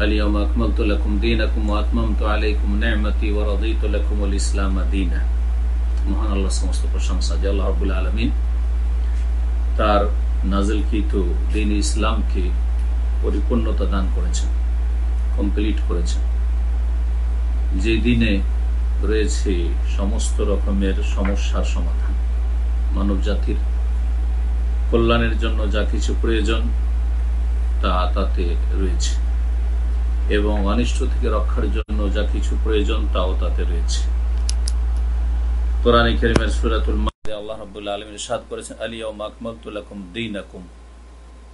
اليوم أكملت لكم دينكم وأتممت عليكم نعمتي ورضيت لكم الإسلام دينا মহান আল্লাহ সমস্ত প্রশংসা যে আল্লাহ রবুল আলমিন তার নাজিলকৃত দিন ইসলামকে পরিপূর্ণতা দান করেছেন কমপ্লিট করেছেন যে দিনে রয়েছে সমস্ত রকমের সমস্যার সমাধান মানব জাতির কল্যাণের জন্য যা কিছু প্রয়োজন তা তাতে রয়েছে এবং অনিষ্ট থেকে রক্ষার জন্য যা কিছু প্রয়োজন তাও তাতে রয়েছে। কোরআন করিমের সুরাতুল মাদে আল্লাহ রাব্বুল আলামিন করেছেন লাকুম দীনাকুম।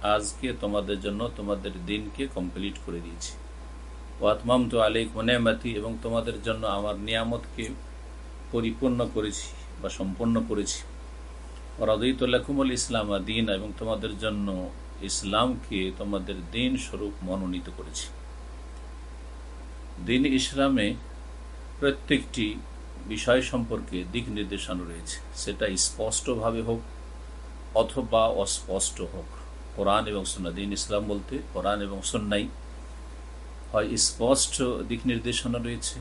আজকে তোমাদের জন্য তোমাদের দিনকে কমপ্লিট করে দিয়েছি। ও আতমামতু আলাইকুম নিয়ামতি, এবং তোমাদের জন্য আমার নিয়ামতকে পরিপূর্ণ করেছি বা সম্পন্ন করেছি। রাদিতুল্লাকুমুল ইসলাম দিন, এবং তোমাদের জন্য ইসলামকে তোমাদের দিন স্বরূপ মনোনীত করেছি। দিন ইসলামে প্রত্যেকটি বিষয় সম্পর্কে দিক নির্দেশনা রয়েছে। সেটা স্পষ্টভাবে হোক অথবা অস্পষ্ট হোক। কোরআন এবং সন্না দিন ইসলাম বলতে কোরআন এবং সন্ন্যাই হয় স্পষ্ট দিক নির্দেশনা রয়েছে।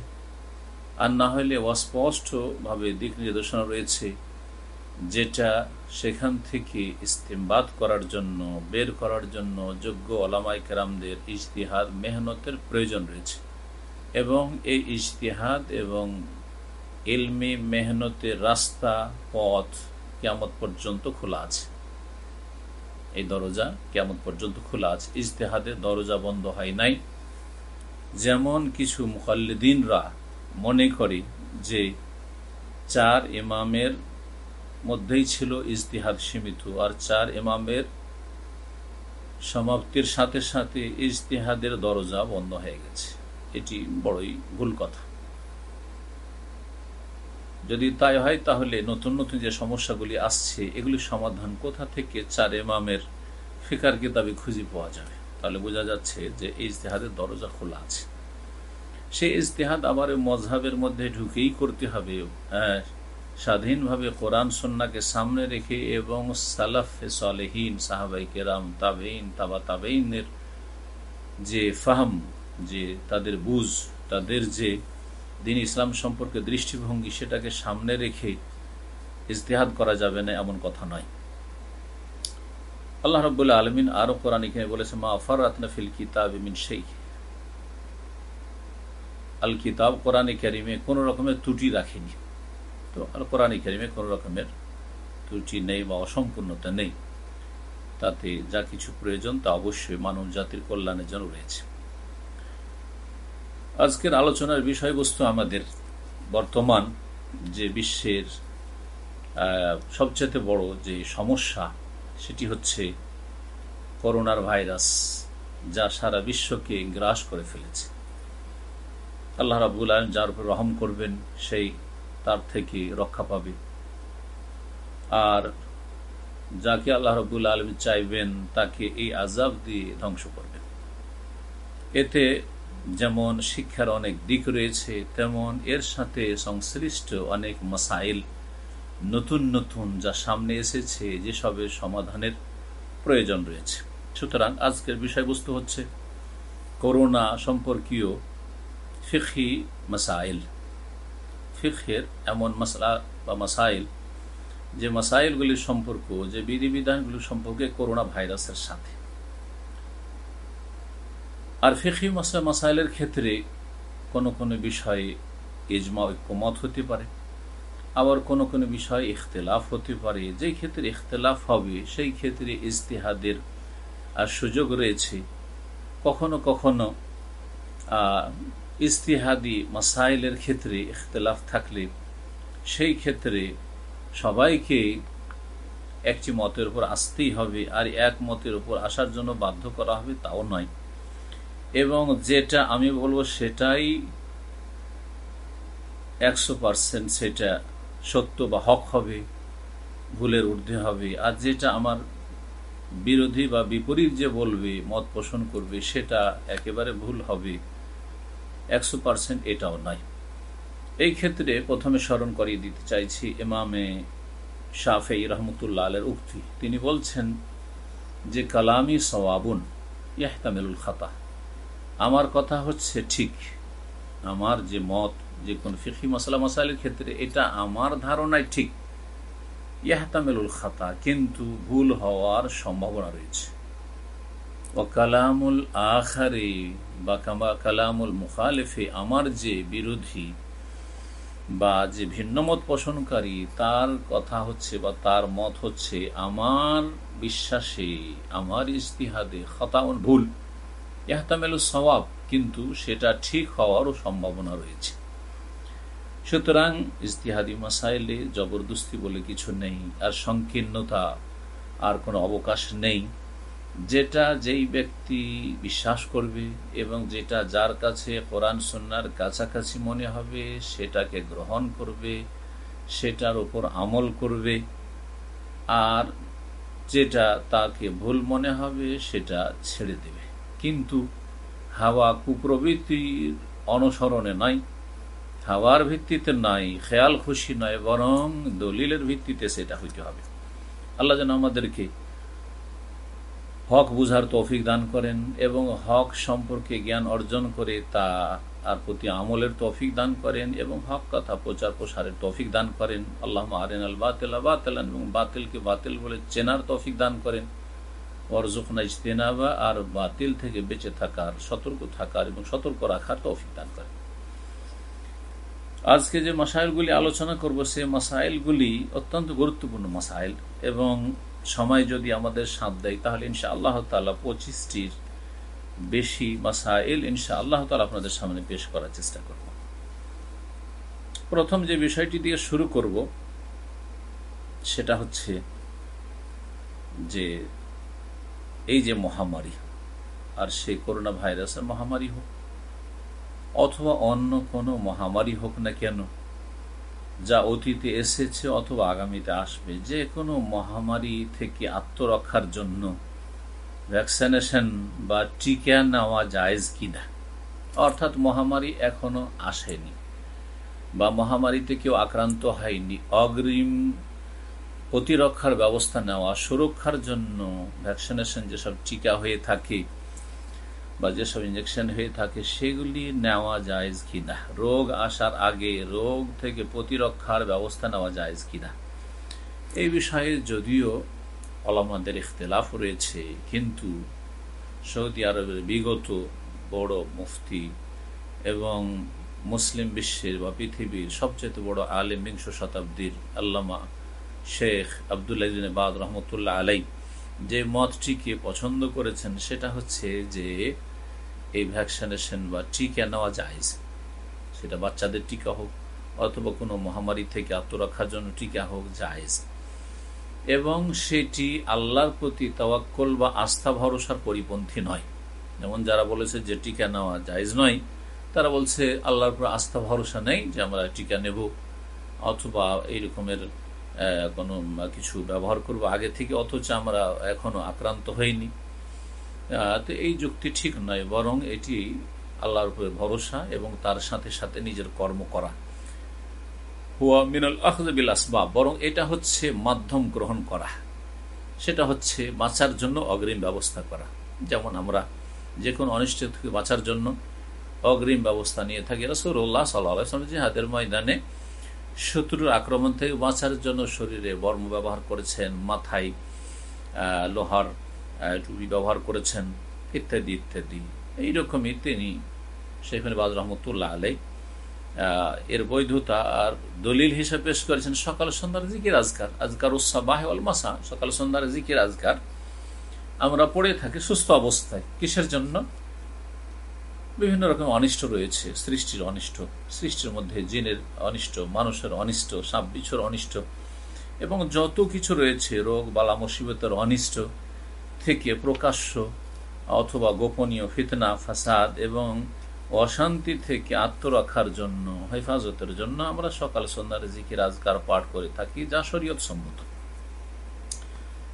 আর না হলে অস্পষ্টভাবে দিক নির্দেশনা রয়েছে যেটা সেখান থেকে ইস্তেমবাদ করার জন্য, বের করার জন্য যোগ্য ওলামাই কেরামদের ইজতিহাদ মেহনতের প্রয়োজন রয়েছে। এবং এই ইজতিহাদ এবং এলমি মেহনতের রাস্তা, পথ কেমত পর্যন্ত খোলা আছে। এই দরজা কেমন পর্যন্ত খোলা আছে। ইজতেহাদের দরজা বন্ধ হয় নাই। যেমন কিছু মুখাল্লিদিনরা মনে করে যে চার ইমামের মধ্যেই ছিল ইজতিহাদ সীমিত, আর চার ইমামের সমাপ্তির সাথে সাথে ইজতিহাদের দরজা বন্ধ হয়ে গেছে। এটি বড়ই ভুল কথা। যদি তাই হয়, তাহলে নতুন নতুন যে সমস্যাগুলি আসছে, এগুলি সমাধান কোথা থেকে চার এমামের ফিকার কিতাবে খুঁজে পাওয়া যাবে? তাহলে বোঝা যাচ্ছে যে এই ইজতেহাদের দরজা খোলা আছে। সেই ইজতেহাদ আবার মজহাবের মধ্যে ঢুকেই করতে হবে। হ্যাঁ স্বাধীনভাবে কোরআন, সন্নাকে সামনে রেখে এবং সালাফে সালেহীন সাহাবাই কেরাম তাবেইন তাবা তাবেইনের যে ফাহম যে তাদের বুঝ, তাদের যে দিন ইসলাম সম্পর্কে দৃষ্টিভঙ্গি সেটাকে সামনে রেখে ইজতেহাদ করা যাবে না এমন কথা নয়। আল্লাহ রবুল্লা আলমিন আরও কোরআন এখানে বলেছে, মা আফারাতনা ফিল কিতাব মিন সেই আল কিতাব কোরআনে কারিমে কোন রকমের ত্রুটি রাখেনি। তো আল কোরআনে কারিমে কোন রকমের ত্রুটি নেই বা অসম্পূর্ণতা নেই। তাতে যা কিছু প্রয়োজন তা অবশ্যই মানব জাতির কল্যাণের জন্য রয়েছে। আজকের আলোচনার বিষয়বস্তু আমাদের বর্তমান যে বিশ্বের সবচেয়ে বড় যে সমস্যা, সেটি হচ্ছে করোনার ভাইরাস যা সারা বিশ্বকে গ্রাস করে ফেলেছে। আল্লাহ রাবুল আলম যার উপর রহম করবেন, সেই তার থেকে রক্ষা পাবে। আর যাকে আল্লাহ রবুল আলম চাইবেন, তাকে এই আজাব দিয়ে ধ্বংস করবেন। এতে যেমন শিক্ষার অনেক দিক রয়েছে, তেমন এর সাথে সংশ্লিষ্ট অনেক মাসাইল নতুন নতুন যা সামনে এসেছে, যেসবের সমাধানের প্রয়োজন রয়েছে। সুতরাং আজকের বিষয়বস্তু হচ্ছে করোনা সম্পর্কীয় ফিখি মাসাইল। ফিখের এমন মশলা বা মাসাইল, যে মাসাইলগুলির সম্পর্ক, যে বিধিবিধানগুলির সম্পর্কে করোনা ভাইরাসের সাথে। আর মাসলা মাসাইলের ক্ষেত্রে কোনো কোনো বিষয়ে ইজমা ঐক্যমত হতে পারে। আবার কোনো কোনো বিষয়ে ইখতলাফ হতে পারে। যেই ক্ষেত্রে ইখতলাফ হবে, সেই ক্ষেত্রে ইজতেহাদের সুযোগ রয়েছে। কখনো কখনো ইস্তিহাদি মাসাইলের ক্ষেত্রে ইখতলাফ থাকলে সেই ক্ষেত্রে সবাইকে একটি মতের উপর আসতেই হবে। আর এক মতের উপর আসার জন্য বাধ্য করা হবে, তাও নয়। এবং যেটা আমি বলব সেটাই একশো পার্সেন্ট সেটা সত্য বা হক হবে, ভুলের ঊর্ধ্বে হবে। আর যেটা আমার বিরোধী বা বিপরীত যে বলবে, মত পোষণ করবে, সেটা একেবারে ভুল হবে। একশো পার্সেন্ট এটাও নয় এই ক্ষেত্রে প্রথমে স্মরণ করিয়ে দিতে চাইছি এমামে শাফেই রহমতুল্লাহ আলের উক্তি। তিনি বলছেন যে, কালামি সওয়াবুন ইয়াহতামিলুল খাতা। আমার কথা হচ্ছে ঠিক। আমার যে মত, যে কোন ফিখি মশলা মশালের ক্ষেত্রে এটা আমার ধারণায় ঠিক। ইয়াহতামিলুল খাতা, কিন্তু ভুল হওয়ার সম্ভাবনা রয়েছে। ও আখারে বা কালামুল মুখালেফে, আমার যে বিরোধী বা যে ভিন্নমত পোষণকারী, তার কথা হচ্ছে বা তার মত হচ্ছে, আমার বিশ্বাসে, আমার ইস্তিহাদে খতাউন ভুল। ইহতামেল সবাব কিন্তু সেটা ঠিক হওয়ারও সম্ভাবনা রয়েছে। সুতরাং ইস্তিহাদি মাসাইলে জবরদস্তি বলে কিছু নেই, আর সংকীর্ণতা আর কোনো অবকাশ নেই। যেটা যেই ব্যক্তি বিশ্বাস করবে এবং যেটা যার কাছে কোরআন সন্ন্যার কাছাকাছি মনে হবে, সেটাকে গ্রহণ করবে, সেটার ওপর আমল করবে, আর যেটা তাকে ভুল মনে হবে, সেটা ছেড়ে দেবে। কিন্তু হাওয়া কুপ্রবৃত্তির অনুসরণে নাই। হাওয়ার ভিত্তিতে নাই, খেয়াল খুশি নয়, বরং দলিলের ভিত্তিতে সেটা হইতে হবে। আল্লাহ যেন আমাদেরকে হক বুঝার তৌফিক দান করেন এবং হক সম্পর্কে জ্ঞান অর্জন করে তা আর প্রতি আমলের তৌফিক দান করেন এবং হক কথা প্রচার প্রসারের তৌফিক দান করেন। আল্লাহ আরেন আল বাতিল বাতিল এবং বাতিলকে বাতিল বলে চেনার তৌফিক দান করেন। অরজুখনা ইজতেনাবা আর বাতিল থেকে বেঁচে থাকার, সতর্ক থাকার এবং সতর্ক রাখার তৌফিক দান করেন আজকে যে মাসাইলগুলি আলোচনা করব সে মাসাইলগুলি অত্যন্ত গুরুত্বপূর্ণ মাসাইল এবং সময় যদি আমাদের সাথ দেয়, তাহলে ইনশা আল্লাহ তালা পঁচিশটির বেশি মাসাইল ইনশা আল্লাহ তালা আপনাদের সামনে পেশ করার চেষ্টা করব। প্রথম যে বিষয়টি দিয়ে শুরু করব, সেটা হচ্ছে যে এই যে মহামারী, আর সে করোনা ভাইরাসের মহামারী হোক, অথবা অন্য কোনো মহামারী হোক না কেন, যা অতীতে এসেছে অথবা আগামীতে আসবে, যে কোনো মহামারী থেকে আত্মরক্ষার জন্য ভ্যাকসিনেশন বা টিকা নেওয়া জায়েজ কিনা, অর্থাৎ মহামারী এখনও আসেনি বা মহামারীতে কেউ আক্রান্ত হয়নি, অগ্রিম প্রতিরক্ষার ব্যবস্থা নেওয়া, সুরক্ষার জন্য ভ্যাকসিনেশন যেসব টিকা হয়ে থাকে বা যেসব ইঞ্জেকশন হয়ে থাকে, সেগুলি নেওয়া যায় কিনা? রোগ আসার আগে রোগ থেকে প্রতিরক্ষার ব্যবস্থা নেওয়া যায় কিনা? এই বিষয়ে যদিও অলমাদের ইখতলাফ রয়েছে, কিন্তু সৌদি আরবের বিগত বড় মুফতি এবং মুসলিম বিশ্বের বা পৃথিবীর সবচেয়ে বড় আলিম বিংশ শতাব্দীর আল্লামা শেখ আবদুল্লাহ বাদ রহমতুল্লাহ আলাই যে মতটিকে পছন্দ করেছেন সেটা হচ্ছে যে এই ভ্যাকসিনেশন বা টিকা নেওয়া যায় সেটা বাচ্চাদের টিকা হোক অথবা কোনো মহামারী থেকে আত্মরক্ষার জন্য টিকা হোক জায়েজ। এবং সেটি আল্লাহর প্রতি তাওয়াক্কল বা আস্থা ভরসার পরিপন্থী নয়। যেমন যারা বলেছে যে টিকা নেওয়া জায়েজ নয়, তারা বলছে আল্লাহর উপর আস্থা ভরসা নেই যে আমরা টিকা নেব, অথবা এই রকমের কোনো কিছু ব্যবহার করব। আগে থেকে অথচ আমরা এখনও আক্রান্ত হইনি। তো এই যুক্তি ঠিক নয়, বরং এটি আল্লাহর উপরে ভরসা এবং তার সাথে সাথে নিজের কর্ম করা। হুয়া মিনাল আহজবিল আসবাব, বরং এটা হচ্ছে মাধ্যম গ্রহণ করা। সেটা হচ্ছে বাঁচার জন্য অগ্রিম ব্যবস্থা করা। যেমন আমরা যে কোনো অনিষ্ট থেকে বাঁচার জন্য অগ্রিম ব্যবস্থা নিয়ে থাকি। রসুল্লাহ সাল্লাহ জিহাদের ময়দানে শত্রুর আক্রমণ থেকে বাঁচার জন্য শরীরে বর্ম ব্যবহার করেছেন, মাথায় লোহার টুপি ব্যবহার করেছেন, ইত্যাদি ইত্যাদি। এইরকমই তিনি সেখানে বাজ রহমতুল্লাহ আলাই এর বৈধতা আর দলিল হিসেবে পেশ করেছেন সকাল সন্ধ্যার জিকির আজকার আজকার উৎসাবাহ মাসা। সকাল সন্ধ্যার জিকির আজকার। আমরা পড়ে থাকি সুস্থ অবস্থায়। কিসের জন্য? বিভিন্ন রকম অনিষ্ট রয়েছে, সৃষ্টির অনিষ্ট, সৃষ্টির মধ্যে জিনের অনিষ্ট, মানুষের অনিষ্ট, সাপ বিছর অনিষ্ট, এবং যত কিছু রয়েছে, রোগ, বালা, মুসিবতের অনিষ্ট থেকে প্রকাশ্য অথবা গোপনীয় ফিতনা, ফাসাদ এবং অশান্তি থেকে আত্মরক্ষার জন্য, হেফাজতের জন্য আমরা সকাল সন্ধ্যার জিকির আজকার পাঠ করে থাকি, যা শরীয়ত সম্মত।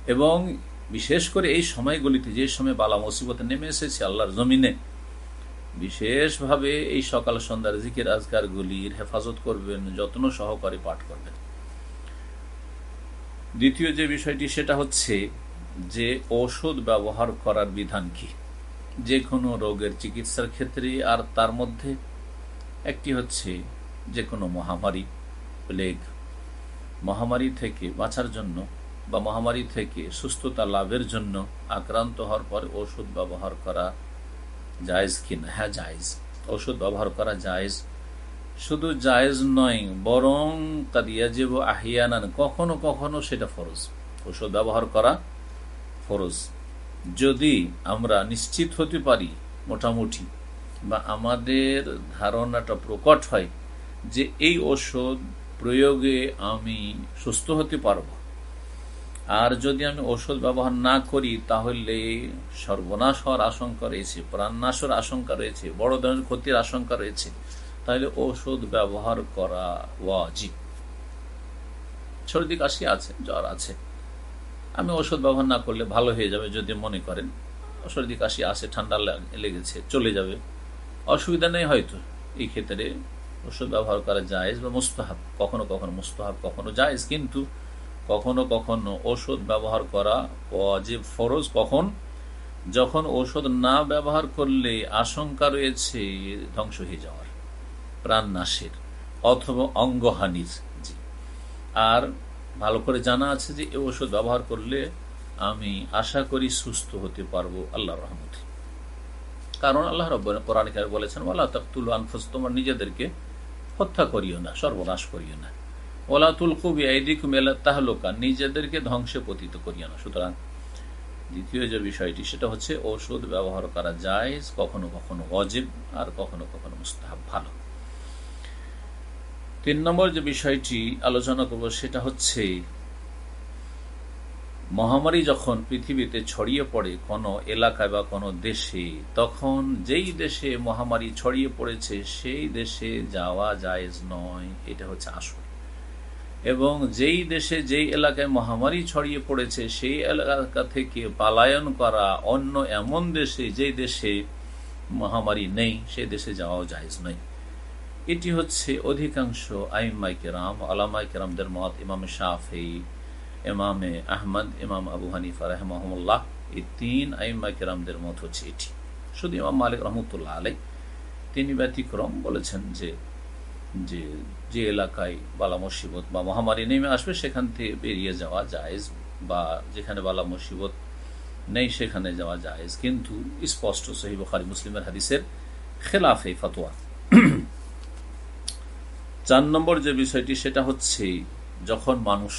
এবং বিশেষ করে এই সময়গুলিতে যে সময় বালা, মুসিবত নেমে এসেছে আল্লাহর জমিনে বিশেষভাবে এই সকাল সন্ধ্যার জিকির আজকারগুলির হেফাজত করবেন, যত্ন সহকারে পাঠ করবেন। দ্বিতীয় যে বিষয়টি, সেটা হচ্ছে যে ঔষধ ব্যবহার করার বিধান কি? যে কোনো রোগের চিকিৎসার ক্ষেত্রে আর তার মধ্যে একটি হচ্ছে যে কোনো মহামারী প্লেগ মহামারী থেকে বাঁচার জন্য বা মহামারী থেকে সুস্থতা লাভের জন্য আক্রান্ত হওয়ার পর ওষুধ ব্যবহার করা জায়েজ কিনা? হ্যাঁ জায়েজ। ওষুধ ব্যবহার করা জায়েজ। শুধু জায়েজ নয়, বরং কাদিয়া যে আহিয়ানান। কখনো কখনো সেটা ফরজ। ওষুধ ব্যবহার করা ফরজ। যদি আমরা নিশ্চিত হতে পারি, মোটামুটি, বা আমাদের ধারণাটা প্রকট হয় যে এই ওষুধ প্রয়োগে আমি সুস্থ হতে পারব আর যদি আমি ওষুধ ব্যবহার না করি, তাহলে সর্বনাশ হওয়ার আশঙ্কা রয়েছে, প্রাণনাশের আশঙ্কা রয়েছে, বড় ধরনের ক্ষতির আশঙ্কা রয়েছে। তাহলে ওষুধ ব্যবহার করা ওয়াজিব। সর্দি কাশি আছে, জ্বর আছে। আমি ওষুধ ব্যবহার না করলে ভালো হয়ে যাবে যদি মনে করেন। সর্দি কাশি আসে ঠান্ডা লেগেছে, চলে যাবে। অসুবিধা নেই হয়তো। এই ক্ষেত্রে ওষুধ ব্যবহার করা যায় বা মুস্তাহাব। কখনো কখনো মুস্তাহাব, কখনো জায়েজ। কিন্তু কখনো কখনো ওষুধ ব্যবহার করা অজীব ফরজ। কখন? যখন ওষুধ না ব্যবহার করলে আশঙ্কা রয়েছে ধ্বংস হয়ে যাওয়ার। প্রাণ নাশের অথবা অঙ্গহানির জি। আর ভালো করে জানা আছে যে এই ওষুধ ব্যবহার করলে আমি আশা করি সুস্থ হতে পারব আল্লাহ রহমত। কারণ আল্লাহ রব কোরআন বলেছেন আল্লাহ তাকতুল আনফুস, তোমার নিজেদেরকে হত্যা করিও না, সর্বনাশ করিও না। ওলাতুল কবি এইদিক মেলা তাহলোকা, নিজেদেরকে ধ্বংসে পতিত করিও না। সুতরাং দ্বিতীয় যে বিষয়টি, সেটা হচ্ছে ওষুধ ব্যবহার করা যায় কখনো কখনো অজীব আর কখনো কখনো মুস্তাহাব ভালো। তিন নম্বর যে বিষয়টি আলোচনা করব, সেটা হচ্ছে মহামারী যখন পৃথিবীতে ছড়িয়ে পড়ে কোনো এলাকায় বা কোনো দেশে, তখন যেই দেশে মহামারী ছড়িয়ে পড়েছে, সেই দেশে যাওয়া জায়েজ নয়। এটা হচ্ছে আসল। এবং যেই দেশে যেই এলাকায় মহামারী ছড়িয়ে পড়েছে, সেই এলাকা থেকে পালায়ন করা অন্য এমন দেশে, যেই দেশে মহামারী নেই সেই দেশে যাওয়াও জায়েজ নয়। এটি হচ্ছে অধিকাংশ আইমাই কেরাম আলামাই কেরামদের মত ইমাম শাহি ইমামে আহমদ, ইমাম আবু হানিফা রহমহমুল্লাহ এই তিন আইম্মা কেরামদের মত হচ্ছে এটি। শুধু ইমাম মালিক রহমতুল্লাহ আলাই তিনি ব্যতিক্রম বলেছেন যে যে যে এলাকায় বালা মুসিবত বা মহামারী নেমে আসবে, সেখান থেকে বেরিয়ে যাওয়া জায়েজ বা যেখানে বালা মুসিবত নেই, সেখানে যাওয়া জায়েজ। কিন্তু স্পষ্ট সহিব খারি মুসলিমের হাদিসের খেলাফে ফতোয়া। চার নম্বর যে বিষয়টি, সেটা হচ্ছে যখন মানুষ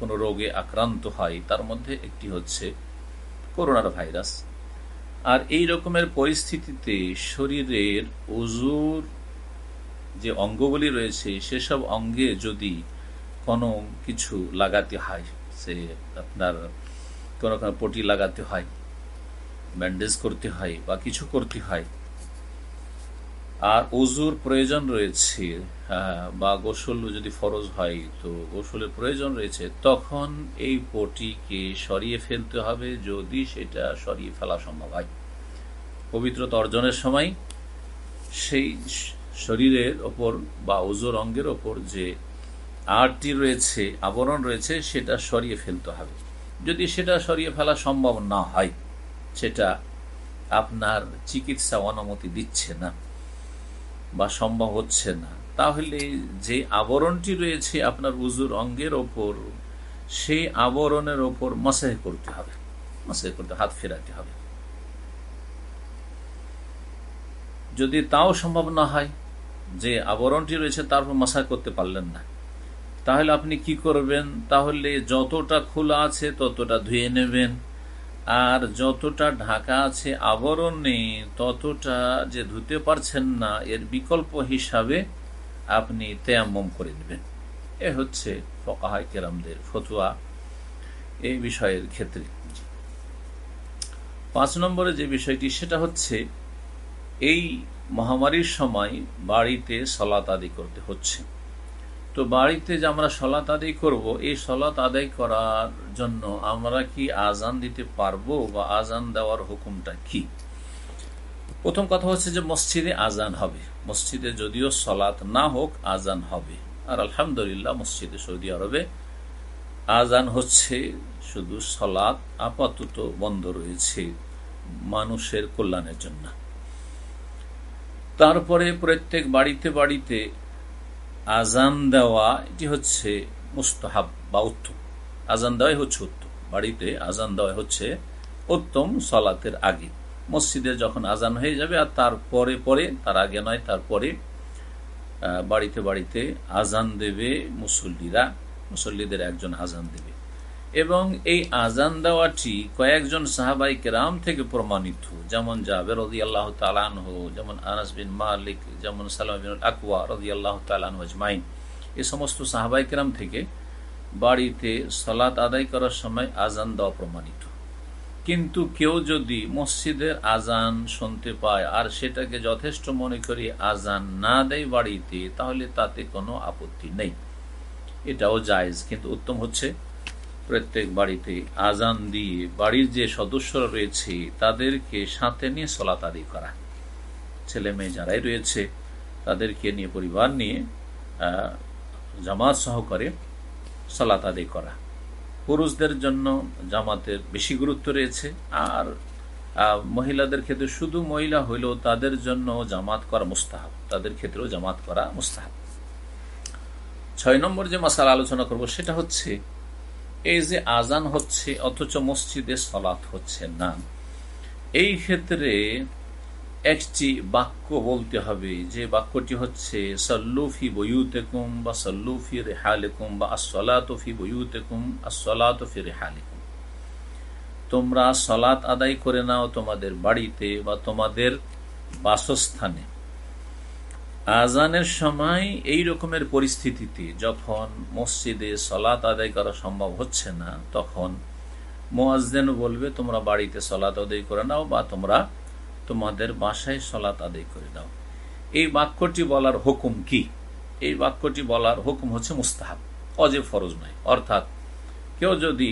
কোনো রোগে আক্রান্ত হয়, তার মধ্যে একটি হচ্ছে করোনার ভাইরাস আর এই রকমের পরিস্থিতিতে শরীরের ওজুর যে অঙ্গগুলি রয়েছে, সেসব অঙ্গে যদি কোনো কিছু লাগাতে হয়, সে আপনার কোনো কোনো পটি লাগাতে হয়, ব্যান্ডেজ করতে হয় বা কিছু করতে হয়, আর অজুর প্রয়োজন রয়েছে বা গোসল যদি ফরজ হয়, তো গোসলের প্রয়োজন রয়েছে, তখন এই পটিকে সরিয়ে ফেলতে হবে যদি সেটা সরিয়ে ফেলা সম্ভব হয়। পবিত্রতা অর্জনের সময় সেই শরীরের ওপর বা ওজোর অঙ্গের ওপর যে আরটি রয়েছে, আবরণ রয়েছে, সেটা সরিয়ে ফেলতে হবে। যদি সেটা সরিয়ে ফেলা সম্ভব না হয়, সেটা আপনার চিকিৎসা অনুমতি দিচ্ছে না বা সম্ভব হচ্ছে না, তাহলে যে আবরণটি রয়েছে আপনার উজুর অঙ্গের ওপর, সেই আবরণের ওপর মাসাহ করতে হবে। মাসাহ করতে, হাত ফেরাতে হবে। যদি তাও সম্ভব না হয় যে আবরণটি রয়েছে তারপর মাসাহ করতে পারলেন না। তাহলে আপনি কি করবেন? তাহলে যতটা খোলা আছে ততটা ধুয়ে নেবেন। আর যতটা ঢাকা আছে আবরণে ততটা যে ধুতে পারছেন না, এর বিকল্প হিসাবে আপনি তেয়াম্মম করে নেবেন। এ হচ্ছে ফকাহাই কেরামদের ফতুয়া এই বিষয়ের ক্ষেত্রে। পাঁচ নম্বরে যে বিষয়টি, সেটা হচ্ছে এই মহামারীর সময় বাড়িতে সলাত আদি করতে হচ্ছে। তো বাড়িতে যে আমরা সলাত আদায় করব, এই সলাত আদায় করার জন্য আমরা কি আজান দিতে পারব বা আজান দেওয়ার হুকুমটা কি? প্রথম কথা হচ্ছে যে মসজিদে আজান হবে। মসজিদে যদিও সলাত না হোক, আজান হবে। আর আলহামদুলিল্লাহ মসজিদে সৌদি আরবে আজান হচ্ছে, শুধু সলাৎ আপাতত বন্ধ রয়েছে মানুষের কল্যাণের জন্য। তারপরে প্রত্যেক বাড়িতে বাড়িতে আজান দেওয়া, এটি হচ্ছে মুস্তাহাব বা উত্তম। আজান দেওয়াই হচ্ছে উত্তম। বাড়িতে আজান দেওয়া হচ্ছে উত্তম সলাতের আগে। মসজিদে যখন আজান হয়ে যাবে আর তারপরে পরে, তার আগে নয়, তারপরে বাড়িতে বাড়িতে আজান দেবে মুসল্লিরা। মুসল্লিদের একজন আজান দেবে। এবং এই আজান দেওয়াটি কয়েকজন সাহাবাই কেরাম থেকে প্রমাণিত। যেমন জাবের রদি আল্লাহ তালানহ যেমন আনাস বিন মালিক, যেমন সালাম বিন আকওয়া রদি আল্লাহ তালান আজমাইন। এ সমস্ত সাহাবাই কেরাম থেকে বাড়িতে সলাৎ আদায় করার সময় আজান দেওয়া প্রমাণিত। কিন্তু কেউ যদি মসজিদের আজান শুনতে পায় আর সেটাকে যথেষ্ট মনে করি আজান না দেয় বাড়িতে, তাহলে তাতে কোনো আপত্তি নেই। এটাও জায়জ, কিন্তু উত্তম হচ্ছে প্রত্যেক বাড়িতে আজান দিয়ে বাড়ির যে সদস্যরা রয়েছে, তাদেরকে সাথে নিয়ে সলাত আদি করা। ছেলে মেয়ে যারাই রয়েছে, তাদেরকে নিয়ে, পরিবার নিয়ে জামাত সহকারে সলাত আদি করা। পুরুষদের জন্য জামাতের বেশি গুরুত্ব রয়েছে, আর মহিলাদের ক্ষেত্রে শুধু মহিলা হইলেও তাদের জন্য জামাত করা মুস্তাহাব, তাদের ক্ষেত্রেও জামাত করা মুস্তাহাব। ছয় নম্বর যে মশালা আলোচনা করব, সেটা হচ্ছে এই যে আজান হচ্ছে, অথচ মসজিদে সলাৎ হচ্ছে না। এই ক্ষেত্রে একটি বাক্য বলতে হবে, যে বাক্যটি হচ্ছে সল্লুফি বইউতেকুম বা সল্লুফি রেহালেকুম বা আসলাতফি বইউতেকুম আসলাতফি রেহালেকুম। তোমরা সলাৎ আদায় করে নাও তোমাদের বাড়িতে বা তোমাদের বাসস্থানে। আজানের সময় এই রকমের পরিস্থিতিতে যখন মসজিদে সলাত আদায় করা সম্ভব হচ্ছে না, তখন মোয়াজদেন বলবে, তোমরা বাড়িতে সলাত আদায় করে নাও বা তোমরা তোমাদের বাসায় সলাত আদায় করে দাও এই বাক্যটি বলার হুকুম কি? এই বাক্যটি বলার হুকুম হচ্ছে মুস্তাহাব, অজে ফরজ নয়। অর্থাৎ কেউ যদি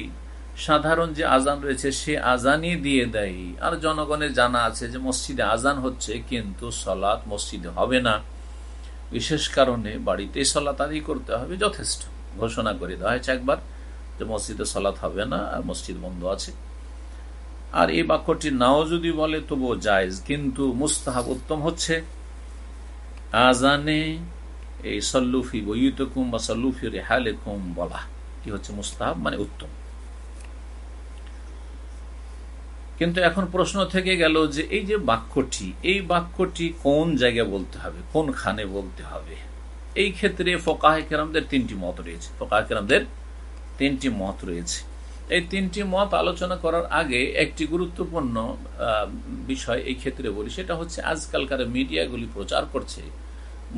সাধারণ যে আজান রয়েছে, সে আজানই দিয়ে দেয়, আর জনগণের জানা আছে যে মসজিদে আজান হচ্ছে, কিন্তু সলাৎ মসজিদে হবে না। বিশেষ কারণে বাড়িতে সলাৎ আদায় করতে হবে, যথেষ্ট। ঘোষণা করে দেওয়া হয়েছে একবার যে মসজিদে সলাৎ হবে না আর মসজিদ বন্ধ আছে। আর এই বাক্যটি নাও যদি বলে তবুও জায়জ, কিন্তু মুস্তাহাব উত্তম হচ্ছে। আজানে এই সল্লুফি বইতকুম বা সল্লুফি রেহালেকুম বলা। কি হচ্ছে মুস্তাহাব? মানে উত্তম। কিন্তু এখন প্রশ্ন থেকে গেল যে এই যে বাক্যটি, এই বাক্যটি কোন জায়গায় বলতে হবে কোন খানে বলতে হবে? এই ক্ষেত্রে ফোকাহ কেরামদের তিনটি মত রয়েছে। ফোকাহ কেরামদের তিনটি মত রয়েছে। এই তিনটি মত আলোচনা করার আগে একটি গুরুত্বপূর্ণ বিষয় এই ক্ষেত্রে বলি, সেটা হচ্ছে আজকালকার মিডিয়াগুলি প্রচার করছে,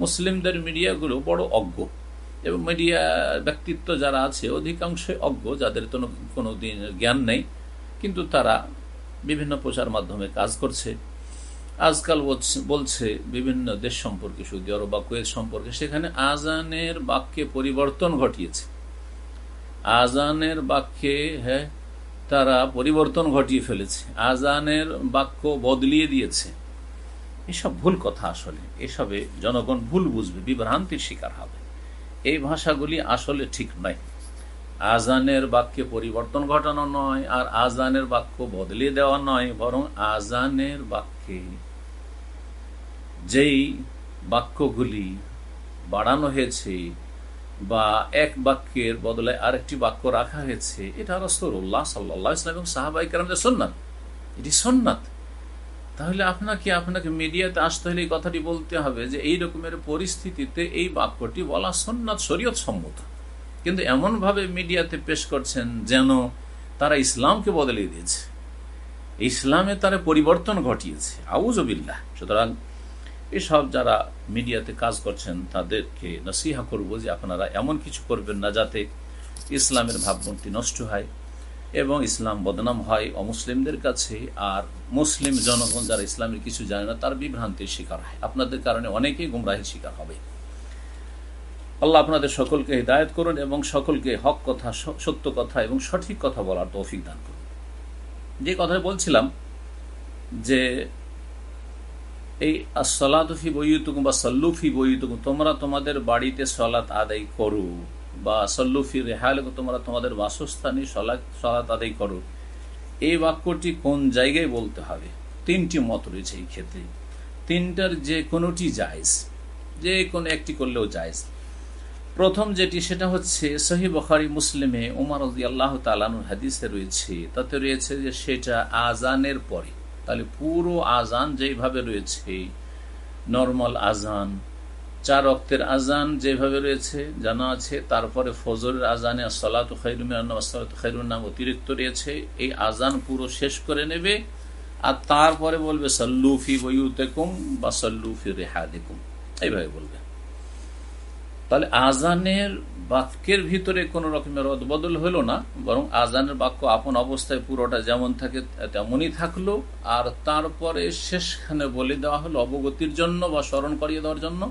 মুসলিমদের মিডিয়াগুলো বড় অজ্ঞ। এবং মিডিয়া ব্যক্তিত্ব যারা আছে, অধিকাংশই অজ্ঞ, যাদের কোনো কোনো দিন জ্ঞান নেই, কিন্তু তারা বিভিন্ন প্রচার মাধ্যমে কাজ করছে। আজকাল বলছে বিভিন্ন দেশ সম্পর্কে, সৌদি আরব বা কুয়েত সম্পর্কে, সেখানে আজানের বাক্যে পরিবর্তন ঘটিয়েছে। আজানের বাক্যে হ্যাঁ তারা পরিবর্তন ঘটিয়ে ফেলেছে। আজানের বাক্য বদলিয়ে দিয়েছে। এসব ভুল কথা আসলে। এসবে জনগণ ভুল বুঝবে, বিভ্রান্তির শিকার হবে। এই ভাষাগুলি আসলে ঠিক নয়। আজানের বাক্যে পরিবর্তন ঘটানো নয় আর আজানের বাক্য বদলে দেওয়া নয়, বরং আজানের বাক্যে। যেই বাক্যগুলি বাড়ানো হয়েছে বা এক বাক্যের বদলে আরেকটি বাক্য রাখা হয়েছে, এটা রসুল্লাহ সাল্লাহ ইসলাম এবং সাহাবাই কারণে সন্ন্যাত এটি সন্ন্যাত তাহলে আপনাকে আপনাকে মিডিয়াতে আসতে হলে এই কথাটি বলতে হবে যে, এই রকমের পরিস্থিতিতে এই বাক্যটি বলা সন্ন্যাত শরীয়ত সম্মত কিন্তু এমনভাবে মিডিয়াতে পেশ করছেন যেন তারা ইসলামকে বদলে দিয়েছে। ইসলামে তারা পরিবর্তন ঘটিয়েছে। আউজবিল্লাহ সুতরাং এসব যারা মিডিয়াতে কাজ করছেন, তাদেরকে নসিহা করব যে আপনারা এমন কিছু করবেন না যাতে ইসলামের ভাবমূর্তি নষ্ট হয় এবং ইসলাম বদনাম হয় অমুসলিমদের কাছে। আর মুসলিম জনগণ যারা ইসলামের কিছু জানে না, তার বিভ্রান্তির শিকার হয়। আপনাদের কারণে অনেকেই গুমরাহির শিকার হবে। আল্লাহ আপনাদের সকলকে হৃদায়ত করুন এবং সকলকে হক কথা সত্য কথা এবং সঠিক কথা বলার তৌফিক দান করুন। যে কথা বলছিলাম যে এই সলাতফি বইতুকুম বা সল্লুফি বইতুকুম তোমরা তোমাদের বাড়িতে সলাত আদায় করো বা সল্লুফি রেহাল তোমরা তোমাদের বাসস্থানে সলাত আদায় করো। এই বাক্যটি কোন জায়গায় বলতে হবে? তিনটি মত রয়েছে এই ক্ষেত্রে। তিনটার যে কোনোটি জায়জ, যে কোনো একটি করলেও জায়জ। প্রথম যেটি, সেটা হচ্ছে সহি বখারি মুসলিমে উমার আল্লাহ তালানুর হাদিসে রয়েছে। তাতে রয়েছে যে সেটা আজানের পরে, তাহলে পুরো আজান যেভাবে রয়েছে, নর্মাল আজান চার অক্তের আজান যেভাবে রয়েছে, জানা আছে, তারপরে ফজরের আজানে সলাত খৈরুম নাম অতিরিক্ত রয়েছে, এই আজান পুরো শেষ করে নেবে, আর তারপরে বলবে সল্লুফি বইউতেকুম বা সল্লুফি রেহাদেকুম। এইভাবে বলবে। তাহলে আজানের বাক্যের ভিতরে কোন রকমের অদবদল হলো না, বরং আজানের বাক্য আপন অবস্থায় পুরোটা যেমন থাকে, তেমনই থাকল, আর তারপরে শেষখানে বলে দেওয়া হলো অবগতির জন্য বা স্মরণ করিয়ে দেওয়ার জন্য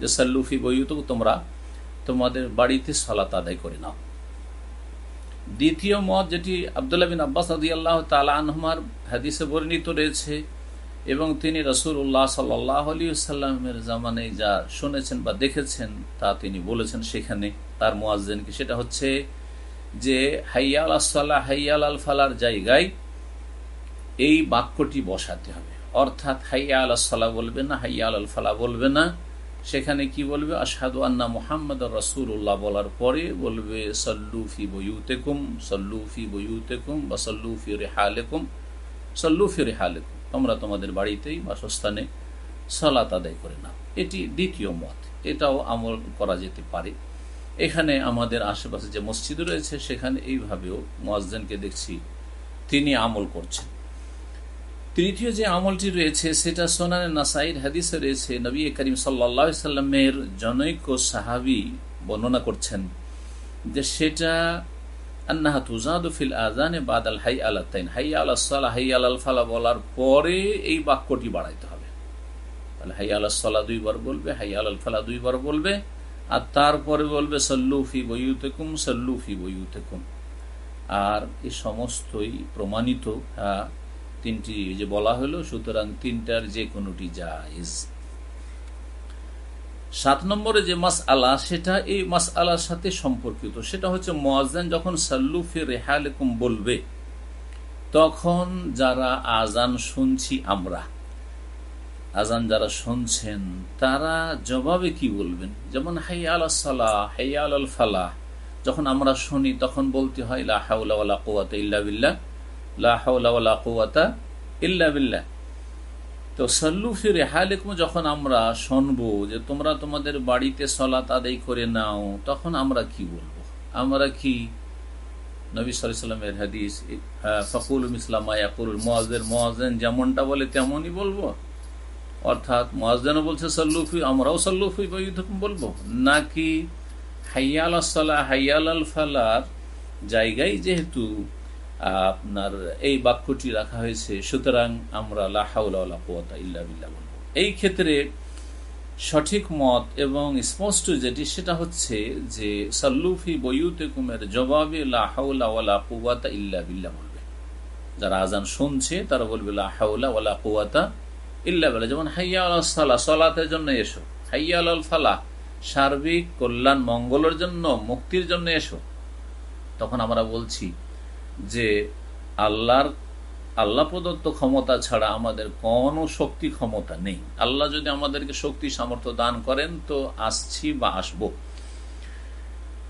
যে সাল্লুফি বইউত তোমরা তোমাদের বাড়িতে সলাত আদায় করে নাও। দ্বিতীয় মত যেটি আবদুল্লাহ বিন আব্বাস আদি আল্লাহ তালা আনহমার হাদিসে বর্ণিত রয়েছে এবং তিনি রসুল উল্লাহ সাল্লামের জামানে যা শুনেছেন বা দেখেছেন, তা তিনি বলেছেন সেখানে। তার মোয়াজ্জেনকে সেটা হচ্ছে যে, হাইয়াল আসাল্লাহ হাইয়াল আল ফালার জায়গায় এই বাক্যটি বসাতে হবে। অর্থাৎ হাইয়া আল সাল্লাহ বলবে না হাইয়া আল ফালা বলবে না। সেখানে কি বলবে? আসাদু আন্না মোহাম্মদ রসুল্লাহ বলার পরে বলবে সল্লুফি বইউতেকুম সল্লুফি বইউতেকুম বা সল্লুফি রেহালেকুম সল্লুফি রেহালেকুম। তোমরা তোমাদের বাড়িতেই বাসস্থানে সলাত আদায় করে নাও। এটি দ্বিতীয় মত। এটাও আমল করা যেতে পারে। এখানে আমাদের আশেপাশে যে মসজিদ রয়েছে, সেখানে এইভাবেও মোয়াজদেনকে দেখছি তিনি আমল করছেন। তৃতীয় যে আমলটি রয়েছে, সেটা সোনানের নাসাইর হাদিসে রয়েছে, নবী করিম সাল্লা সাল্লামের জনৈক সাহাবি বর্ণনা করছেন যে সেটা আন্নাহা তুজাদু ফিল আজানে বাদাল হাই আলাতাইন হাই আল্লাহ হাই আল ফালা বলার পরে এই বাক্যটি বাড়াইতে হবে। তাহলে হাই আল্লাহ দুইবার বলবে হাই আল ফালা দুইবার বলবে, আর তারপরে বলবে সল্লুফি বইউতেকুম সল্লুফি বইউতেকুম। আর এই সমস্তই প্রমাণিত তিনটি যে বলা হলো, সুতরাং তিনটার যে কোনোটি জায়জ। সাত নম্বরে যে মাস আলা সেটা এই মাস আলার সাথে সম্পর্কিত। সেটা হচ্ছে মোয়াজান যখন সাল্লুফে রেহালেকুম বলবে, তখন যারা আজান শুনছি আমরা আজান যারা শুনছেন, তারা জবাবে কি বলবেন? যেমন হাইয়াল সালাহ হাইয়াল আল ফালাহ। যখন আমরা শুনি, তখন বলতে হয় লাহাউলা কুয়াতা ইল্লা বিল্লাহ। লাহাউলা কুয়াতা ইল্লা বিল্লাহ। তো সল্লুফি রেহালেকুম, যখন আমরা শুনব যে তোমরা তোমাদের বাড়িতে সলাত আদায় করে নাও, তখন আমরা কি বলব? আমরা কি? নবী সাল্লামের হাদিস ফকুল ইসলাম মহাজের মহাজেন যেমনটা বলে তেমনই বলব। অর্থাৎ মহাজেনও বলছে সল্লুফি আমরাও সল্লুফি বলব। নাকি হাইয়াল সাল্লাহ হাইয়াল আল ফালার জায়গায় যেহেতু আপনার এই বাক্যটি রাখা হয়েছে, সুতরাং আমরা লাহাউলা ইল্লা বিল্লা বলব। এই ক্ষেত্রে সঠিক মত এবং স্পষ্ট যেটি, সেটা হচ্ছে যে সাল্লুফি বইউতেকুমের জবাবে লাহাউলা ওয়ালা কুয়াতা ইল্লা বিল্লা বলবে। যারা আজান শুনছে, তারা বলবে লাহাউলা ওয়ালা কুয়াতা ইল্লা বিল্লা যেমন, হাইয়া সালা, সলাতের জন্য এসো। হাইয়া আল ফালা, সার্বিক কল্যাণ, মঙ্গলের জন্য, মুক্তির জন্য এসো। তখন আমরা বলছি যে আল্লাহর, আল্লাহ প্রদত্ত ক্ষমতা ছাড়া আমাদের কোনো শক্তি ক্ষমতা নেই। আল্লাহ যদি আমাদেরকে শক্তি, সামর্থ্য দান করেন তো আসছি বা আসব।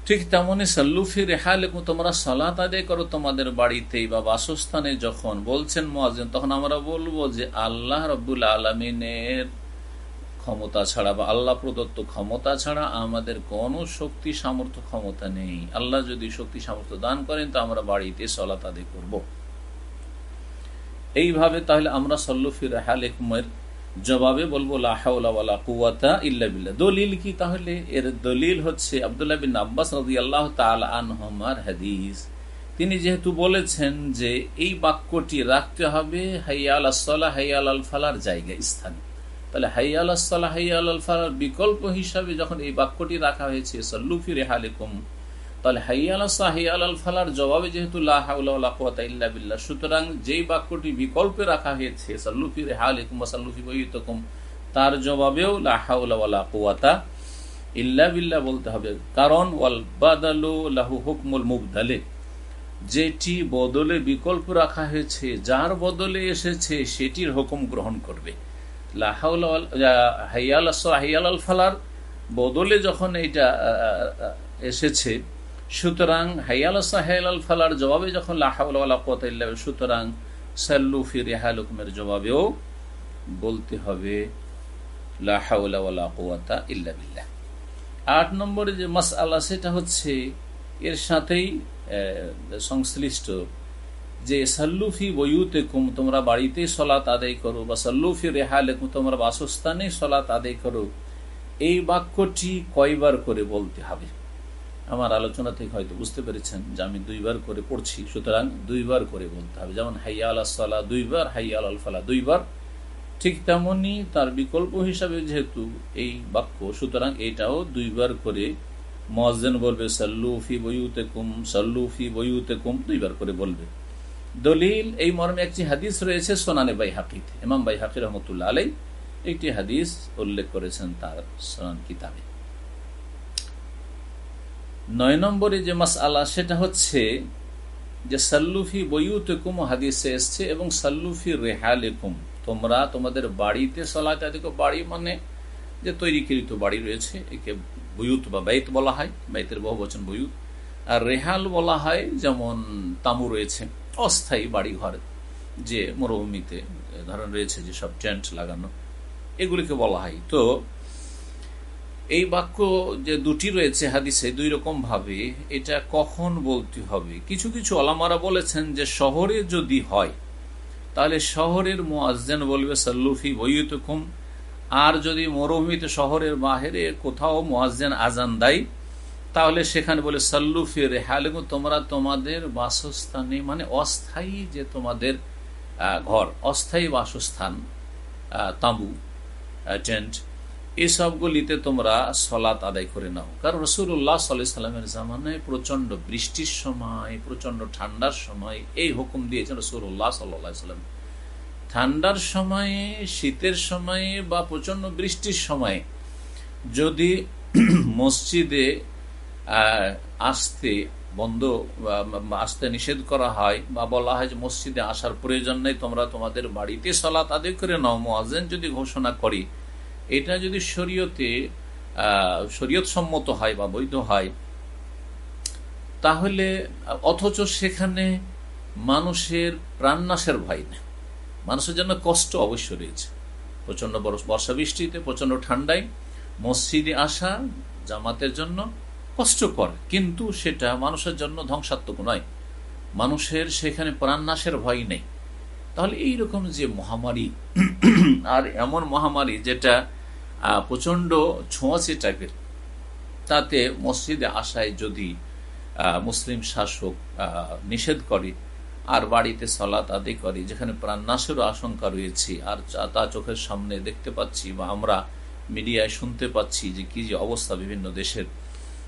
ঠিক তেমনি সাল্লুফি রেহাল তোমরা সালাত আদায় করো তোমাদের বাড়িতেই বা বাসস্থানে। যখন বলছেন মহাজন তখন আমরা বলব যে আল্লাহ রব্বুল আলমিনের ক্ষমতা ছাড়া বা আল্লাহ প্রদত্ত ক্ষমতা ছাড়া আমাদের কোনো শক্তি সামর্থ্য ক্ষমতা নেই। আল্লাহ যদি শক্তি সামর্থ্য দান করেন তো আমরা বাড়িতে সলাত আদায় করব। এইভাবে তাহলে আমরা সল্লুফির হালেকুমের জবাবে বলব কুয়াতা ইল্লা দলিল কি তাহলে? এর দলিল হচ্ছে আবদুল্লাহ বিন আব্বাস আল্লাহ আনহমার হাদিস। তিনি যেহেতু বলেছেন যে এই বাক্যটি রাখতে হবে, হাইয়াল আসলা হাইয়াল আল ফালার জায়গা স্থানে। তাহলে হাইয়াল আসলা হাইয়াল আল ফালার বিকল্প হিসাবে যখন এই বাক্যটি রাখা হয়েছে সল্লুফি রেহালেকুম, তাহলে হাইয়াল আসা হাইয়াল আল ফালার জবাবে যেহেতু বিল্লাহ, সুতরাং যেই বাক্যটি বিকল্পে রাখা হয়েছে সল্লুফি রেহালেকুম বা সল্লুফি বইতকুম তার জবাবেও লাহাউলা কুয়াতা ইল্লা বিল্লাহ বলতে হবে। কারণ, ওয়াল বাদালু লাহু হুকমুল মুবদালে, যেটি বদলে বিকল্প রাখা হয়েছে, যার বদলে এসেছে, সেটির হুকুম গ্রহণ করবে। হাইয়াল ফালার বদলে যখন এইটা এসেছে, সুতরাং হাইয়াল হাইয়াল ফালার জবাবে যখন লাহাউল্লাহ সুতরাং সাল্লুফি রেহাল হুকুমের জবাবেও বলতে হবে লাহাউল্লাহ ইল্লা বিল্লাহ। আট নম্বরে যে মাস আল্লাহ সেটা হচ্ছে এর সাথেই সংশ্লিষ্ট যে সাল্লুফি বইউতে কুম তোমরা বাড়িতে সলাত আদায় করো। বা সাল্লুফি রেহালে তোমরা বাসস্থানে সলাত আদায় করো। এই বাক্যটি কয়বার করে বলতে হবে? আমার আলোচনা থেকে হয়তো বুঝতে পেরেছেন যে আমি দুইবার করে পড়ছি, সুতরাং দুইবার করে বলতে হবে। যেমন হাইয়া আল্লাহ দুইবার হাইয়া আল ফালা দুইবার। ঠিক তেমনি তার বিকল্প হিসাবে যেহেতু এই বাক্য, সুতরাং এটাও দুইবার করে মহাজেন বলবে, সাল্লুফি বইউতে কুম সাল্লুফি বইউতে কুম দুইবার করে বলবে। দলিল, এই মর্মে একটি হাদিস রয়েছে সোনানে বাই হাকিতে এমাম বাই হাকি রহমতুল্লাহ আলাই একটি হাদিস উল্লেখ করেছেন তার সোনান কিতাবে। নয় নম্বরে যে মাস আলা সেটা হচ্ছে যে সাল্লুফি বইউতে কুম হাদিসে এসছে এবং সাল্লুফি রেহালে কুম তোমরা তোমাদের বাড়িতে সলাতে দেখো বাড়ি মানে যে তৈরিকৃত বাড়ি রয়েছে, একে বয়ুত বা বাইত বলা হয়, বাইতের বহু বচন বয়ুত আর রেহাল বলা হয় যেমন তামু রয়েছে। অস্থায়ী বাড়ি ঘর যে মরুভূমিতে ধরেন রয়েছে যে সব টেন্ট লাগানো, এগুলিকে বলা হয়। তো, এই বাক্য যে দুটি রয়েছে হাদিসে, দুই রকম ভাবে এটা কখন বলতে হবে? কিছু কিছু আলামারা বলেছেন যে শহরে যদি হয়, তাহলে শহরের মোয়াজ্জেন বলবে সাল্লুফি বইয়ুতকুম। আর যদি মরুভূমিতে শহরের বাহিরে কোথাও মোয়াজ্জেন আজান দেয় তাহলে সেখানে বলে, সাল্লু সাল্লুফি রেহালেগু তোমরা তোমাদের বাসস্থানে মানে অস্থায়ী যে তোমাদের ঘর, অস্থায়ী বাসস্থান তাঁবু টেন্ট এসবগুলিতে তোমরা সলাত আদায় করে নাও। কারণ রসুল্লাহ সাল্লাহ সাল্লামের জামানায় প্রচণ্ড বৃষ্টির সময় প্রচণ্ড ঠান্ডার সময় এই হুকুম দিয়েছেন রসুল্লাহ সাল্লাহ সাল্লাম ঠান্ডার সময়ে, শীতের সময়ে বা প্রচণ্ড বৃষ্টির সময়ে যদি মসজিদে আসতে বন্ধ আসতে নিষেধ করা হয়, বা বলা হয় যে মসজিদে আসার প্রয়োজন নেই, তোমরা তোমাদের বাড়িতে সলাত আদায় করে নাও মোয়াজেন যদি ঘোষণা করি। এটা যদি শরীয়তে শরীয়ত সম্মত হয় বা বৈধ হয়, তাহলে, অথচ সেখানে মানুষের প্রাণনাশের ভয় নেই। মানুষের জন্য কষ্ট অবশ্য রয়েছে। প্রচণ্ড বর্ষা বৃষ্টিতে প্রচণ্ড ঠান্ডায় মসজিদে আসা জামাতের জন্য কষ্টকর, কিন্তু সেটা মানুষের জন্য ধ্বংসাত্মক নয়। মানুষের সেখানে প্রাণনাশের ভয় নেই। তাহলে এই রকম যে মহামারী, আর এমন মহামারী যেটা প্রচণ্ড ছোঁয়াচে টাইপের, তাতে মসজিদে আসায় যদি মুসলিম শাসক নিষেধ করে, আর বাড়িতে সলাত আদায় করে, যেখানে প্রাণনাশেরও আশঙ্কা রয়েছে, আর তা চোখের সামনে দেখতে পাচ্ছি বা আমরা মিডিয়ায় শুনতে পাচ্ছি যে কি যে অবস্থা বিভিন্ন দেশের।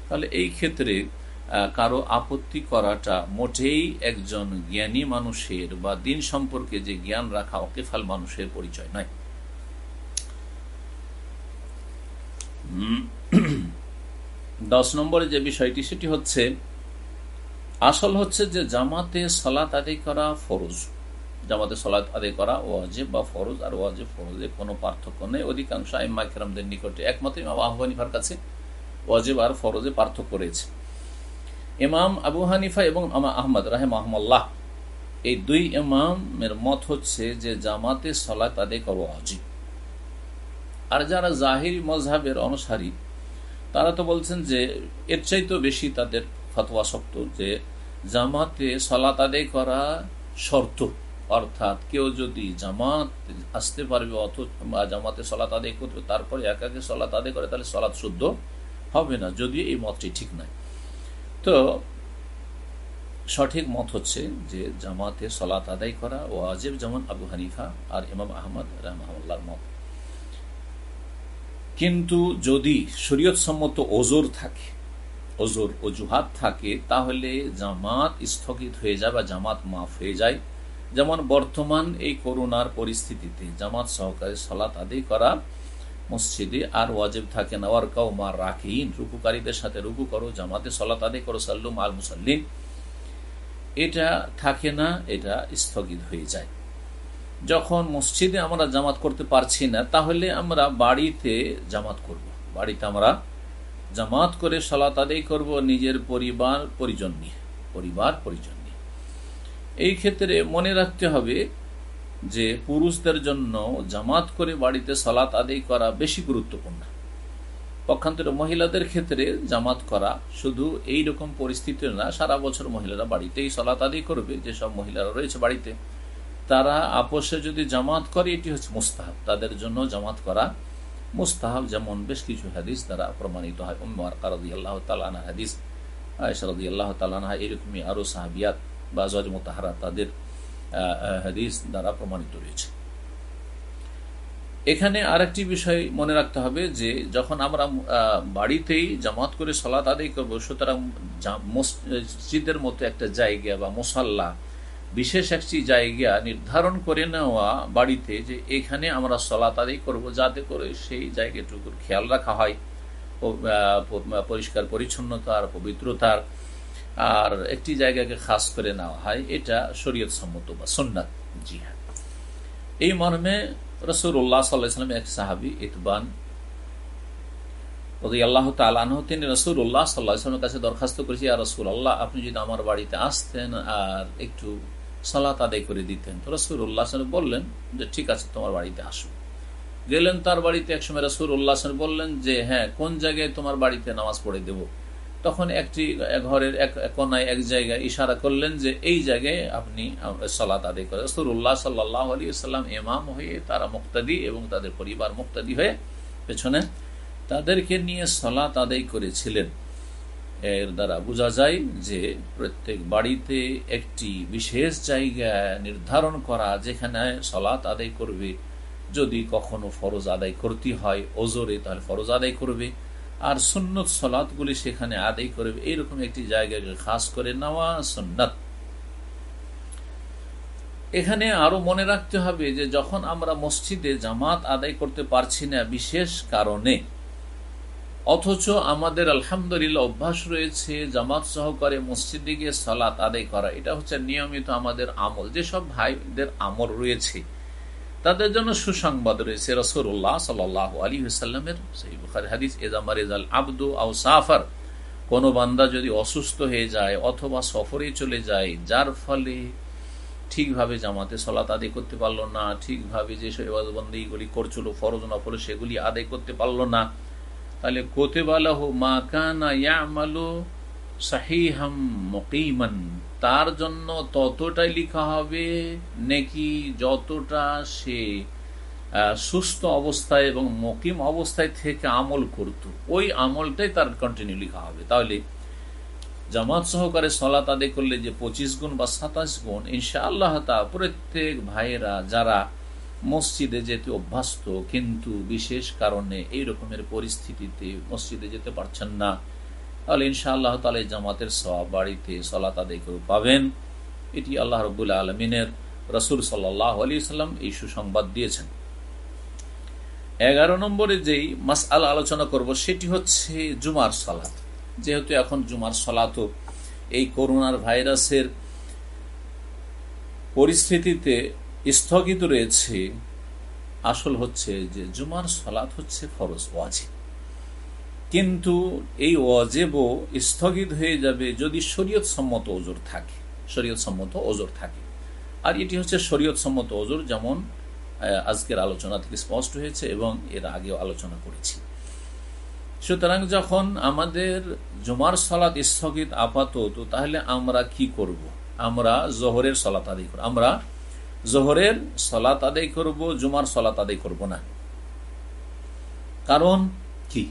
তাহলে এই ক্ষেত্রে কারও আপত্তি করাটা মোটেই একজন জ্ঞানী মানুষের বা দিন সম্পর্কে যে জ্ঞান রাখা অকেফাল মানুষের পরিচয় নয়। দশ নম্বরে যে বিষয়টি, সেটি হচ্ছে, আসল হচ্ছে যে জামাতে সলাত আদায় করা ফরজ। জামাতে সলাত আদায় করা ওয়াজেব বা ফরজ, আর ওয়াজেব ফরজে কোনো পার্থক্য নেই। অধিকাংশ আইমাইকরামদের নিকটে একমাত্র আবু হানিফার কাছে ওয়াজেব আর ফরজে পার্থক্য রয়েছে। ইমাম আবু হানিফা এবং আমা আহমদ রাহেম আহমাল্লাহ এই দুই ইমামের মত হচ্ছে যে জামাতে সলাত আদায় করা ওয়াজিব। আর যারা জাহিরি মজহাবের অনুসারী, তারা তো বলছেন যে এর চাইতেও বেশি তাদের ফতোয়া শক্ত যে জামাতে সলাত আদায় করা শর্ত, অর্থাৎ কেউ যদি জামাত আসতে পারবে অথবা জামাতে সলাত আদায় করবে, তারপরে একাকে সলাত আদায় করে, তাহলে সলাৎ শুদ্ধ। হবে না, যদিও এই মতটি ঠিক নয়। তো, সঠিক মত হচ্ছে যে জামাতে সলাত আদায় করা ও আজেব যেমন আবু হানিফা আর ইমাম আহমদ রহমার মত। কিন্তু যদি শরীয়ত সম্মত ওজোর থাকে, ওজোর অজুহাত থাকে, তাহলে জামাত স্থগিত হয়ে যায় বা জামাত মাফ হয়ে যায়। যেমন বর্তমান এই করোনার পরিস্থিতিতে জামাত সহকারে সলাত আদায় করা মসজিদে আর ওয়াজেব থাকে না। ওয়ার কাউ মা রাখিন রুকুকারীদের সাথে রুকু করো, জামাতে সলাত আদায় করো সাল্লুম আল মুসাল্লিম এটা থাকে না, এটা স্থগিত হয়ে যায়। যখন মসজিদে আমরা জামাত করতে পারছি না, তাহলে আমরা বাড়িতে জামাত করব। বাড়িতে আমরা জামাত করে সলাত আদায় করব নিজের পরিবার পরিজন নিয়ে। পরিবার পরিজন নিয়ে। এই ক্ষেত্রে মনে রাখতে হবে যে পুরুষদের জন্য জামাত করে বাড়িতে সলাত আদায় করা বেশি গুরুত্বপূর্ণ। পক্ষান্তরে মহিলাদের ক্ষেত্রে জামাত করা শুধু এই রকম পরিস্থিতি না, সারা বছর মহিলারা বাড়িতেই সলাত আদায় করবে, যেসব মহিলারা রয়েছে বাড়িতে। তারা আপোষে যদি জামাত করে, এটি হচ্ছে মুস্তাহাব। তাদের জন্য জামাত করা মুস্তাহাব যেমন বেশ কিছু হাদিস দ্বারা প্রমাণিত হয়। উম্মার কারদি আল্লাহ তালানা হাদিস আয়সারদি আল্লাহ তালানা এরকমই আরও সাহাবিয়াত বা জজ মোতাহারা তাদের হাদিস দ্বারা প্রমাণিত রয়েছে। এখানে আরেকটি বিষয় মনে রাখতে হবে যে, যখন আমরা বাড়িতেই জামাত করে সলাত আদায় করব, সুতরাং মসজিদের মতো একটা জায়গা বা মোসাল্লা বিশেষ একটি জায়গা নির্ধারণ করে নেওয়া বাড়িতে যে, এখানে আমরা সলাত আদায় করব যাতে করে সেই জায়গাটুকুর খেয়াল রাখা হয়। পরিষ্কার পরিচ্ছন্নতার, পবিত্রতার আর একটি জায়গাকে খাস করে নেওয়া হয়, এটা শরীয়ত সম্মত বা সন্ন্যাত জি এই মর্মে রসুল্লাহ সাল্লাহাম এক সাহাবি ইতবান আল্লাহ তালাহ তিনি রসুল সাল্লাহামের কাছে দরখাস্ত করেছি আর রসুল আল্লাহ আপনি যদি আমার বাড়িতে আসতেন আর একটু সালাত আদায় করে দিতেন। তো রসুল উল্লাহ বললেন যে, ঠিক আছে, তোমার বাড়িতে আসো গেলেন তার বাড়িতে, একসময় রসুল উল্লাহ বললেন যে হ্যাঁ কোন জায়গায় তোমার বাড়িতে নামাজ পড়ে দেব? তখন একটি ঘরের, এক কোনায়, এক জায়গায় ইশারা করলেন যে এই জায়গায় আপনি সলাত আদায় করে রসুল উল্লাহ সাল্লাহ আলী সাল্লাম এমাম হয়ে তারা মুক্তাদি এবং তাদের পরিবার মুক্তাদি হয়ে পেছনে তাদেরকে নিয়ে সলাত আদায় করেছিলেন। এর দ্বারা বোঝা যায় যে প্রত্যেক বাড়িতে একটি বিশেষ জায়গা নির্ধারণ করা যেখানে সলাত আদায় করবে। যদি কখনো ফরজ আদায় করতে হয়, ওজোরে তাহলে ফরজ আদায় করবে। আর সুন্নত সলাৎগুলি সেখানে আদায় করবে। এইরকম একটি জায়গাকে খাস করে নেওয়া সুন্নত। এখানে আরও মনে রাখতে হবে যে যখন আমরা মসজিদে জামাত আদায় করতে পারছি না বিশেষ কারণে, অথচ আমাদের আলহামদুলিল্লাহ অভ্যাস রয়েছে জামাত সহকারে মসজিদে গিয়ে সালাত আদায় করা। এটা হচ্ছে নিয়মিত আমাদের আমল। যেসব ভাইদের আমল রয়েছে তাদের জন্য সুসংবাদ রয়েছে রসুল্লাহ সাল আলী হুসাল্লামের হাদিস এজামারেজাল আব্দু আউ সাফার কোন বান্দা যদি অসুস্থ হয়ে যায় অথবা সফরে চলে যায়, যার ফলে ঠিকভাবে জামাতে সলাত আদায় করতে পারল না, ঠিকভাবে যে বন্দীগুলি করছিল, ফরজ না নফল সেগুলি আদায় করতে পারল না, তাহলে কোতেবালাহ মা কানা ইয়ামালু সাহিহাম মকিমান। তার জন্য ততটাই লিখা হবে, নাকি যতটা সে সুস্থ অবস্থায় এবং মকিম অবস্থায় থেকে আমল করত, ওই আমলটাই তার কন্টিনিউ লিখা হবে। তাহলে জামাত সহকারে সলাত আদায় করলে যে পঁচিশ গুণ বা সাতাশ গুণ ইনশা আল্লাহ তা প্রত্যেক ভাইয়েরা যারা মসজিদে যেতে অভ্যস্ত, কিন্তু বিশেষ কারণে এই রকমের পরিস্থিতিতে মসজিদে যেতে পারছেন না। তাহলে ইনশাআল্লাহ তালে জামাতের সব বাড়িতে সলাত আদায় করে পাবেন। এটি আল্লাহ রবুল্লা আলমিনের রসুল সাল্লাহ আলী সাল্লাম এই সুসংবাদ দিয়েছেন। এগারো নম্বরে যেই মাস আল আলোচনা করব, সেটি হচ্ছে জুমার সলাত। যেহেতু এখন জুমার সলাত এই করোনার ভাইরাসের পরিস্থিতিতে স্থগিত রয়েছে, আসল হচ্ছে যে জুমার সলাত হচ্ছে ফরজ, ওয়াজিব। কিন্তু এই অজেবও স্থগিত হয়ে যাবে যদি শরীয়ত সম্মত ওজোর থাকে শরীয়ত সম্মত ওজোর থাকে। আর এটি হচ্ছে শরীয়ত সম্মত ওজোর যেমন আজকের আলোচনা থেকে স্পষ্ট হয়েছে এবং এর আগেও আলোচনা করেছি। সুতরাং যখন আমাদের জমার সলাত স্থগিত আপাতত তাহলে আমরা কি করব। আমরা জোহরের সলাত আদায় করব। আমরা জোহরের সলাত আদায় করব, জুমার সলাত আদায় করব না। কারণ কি?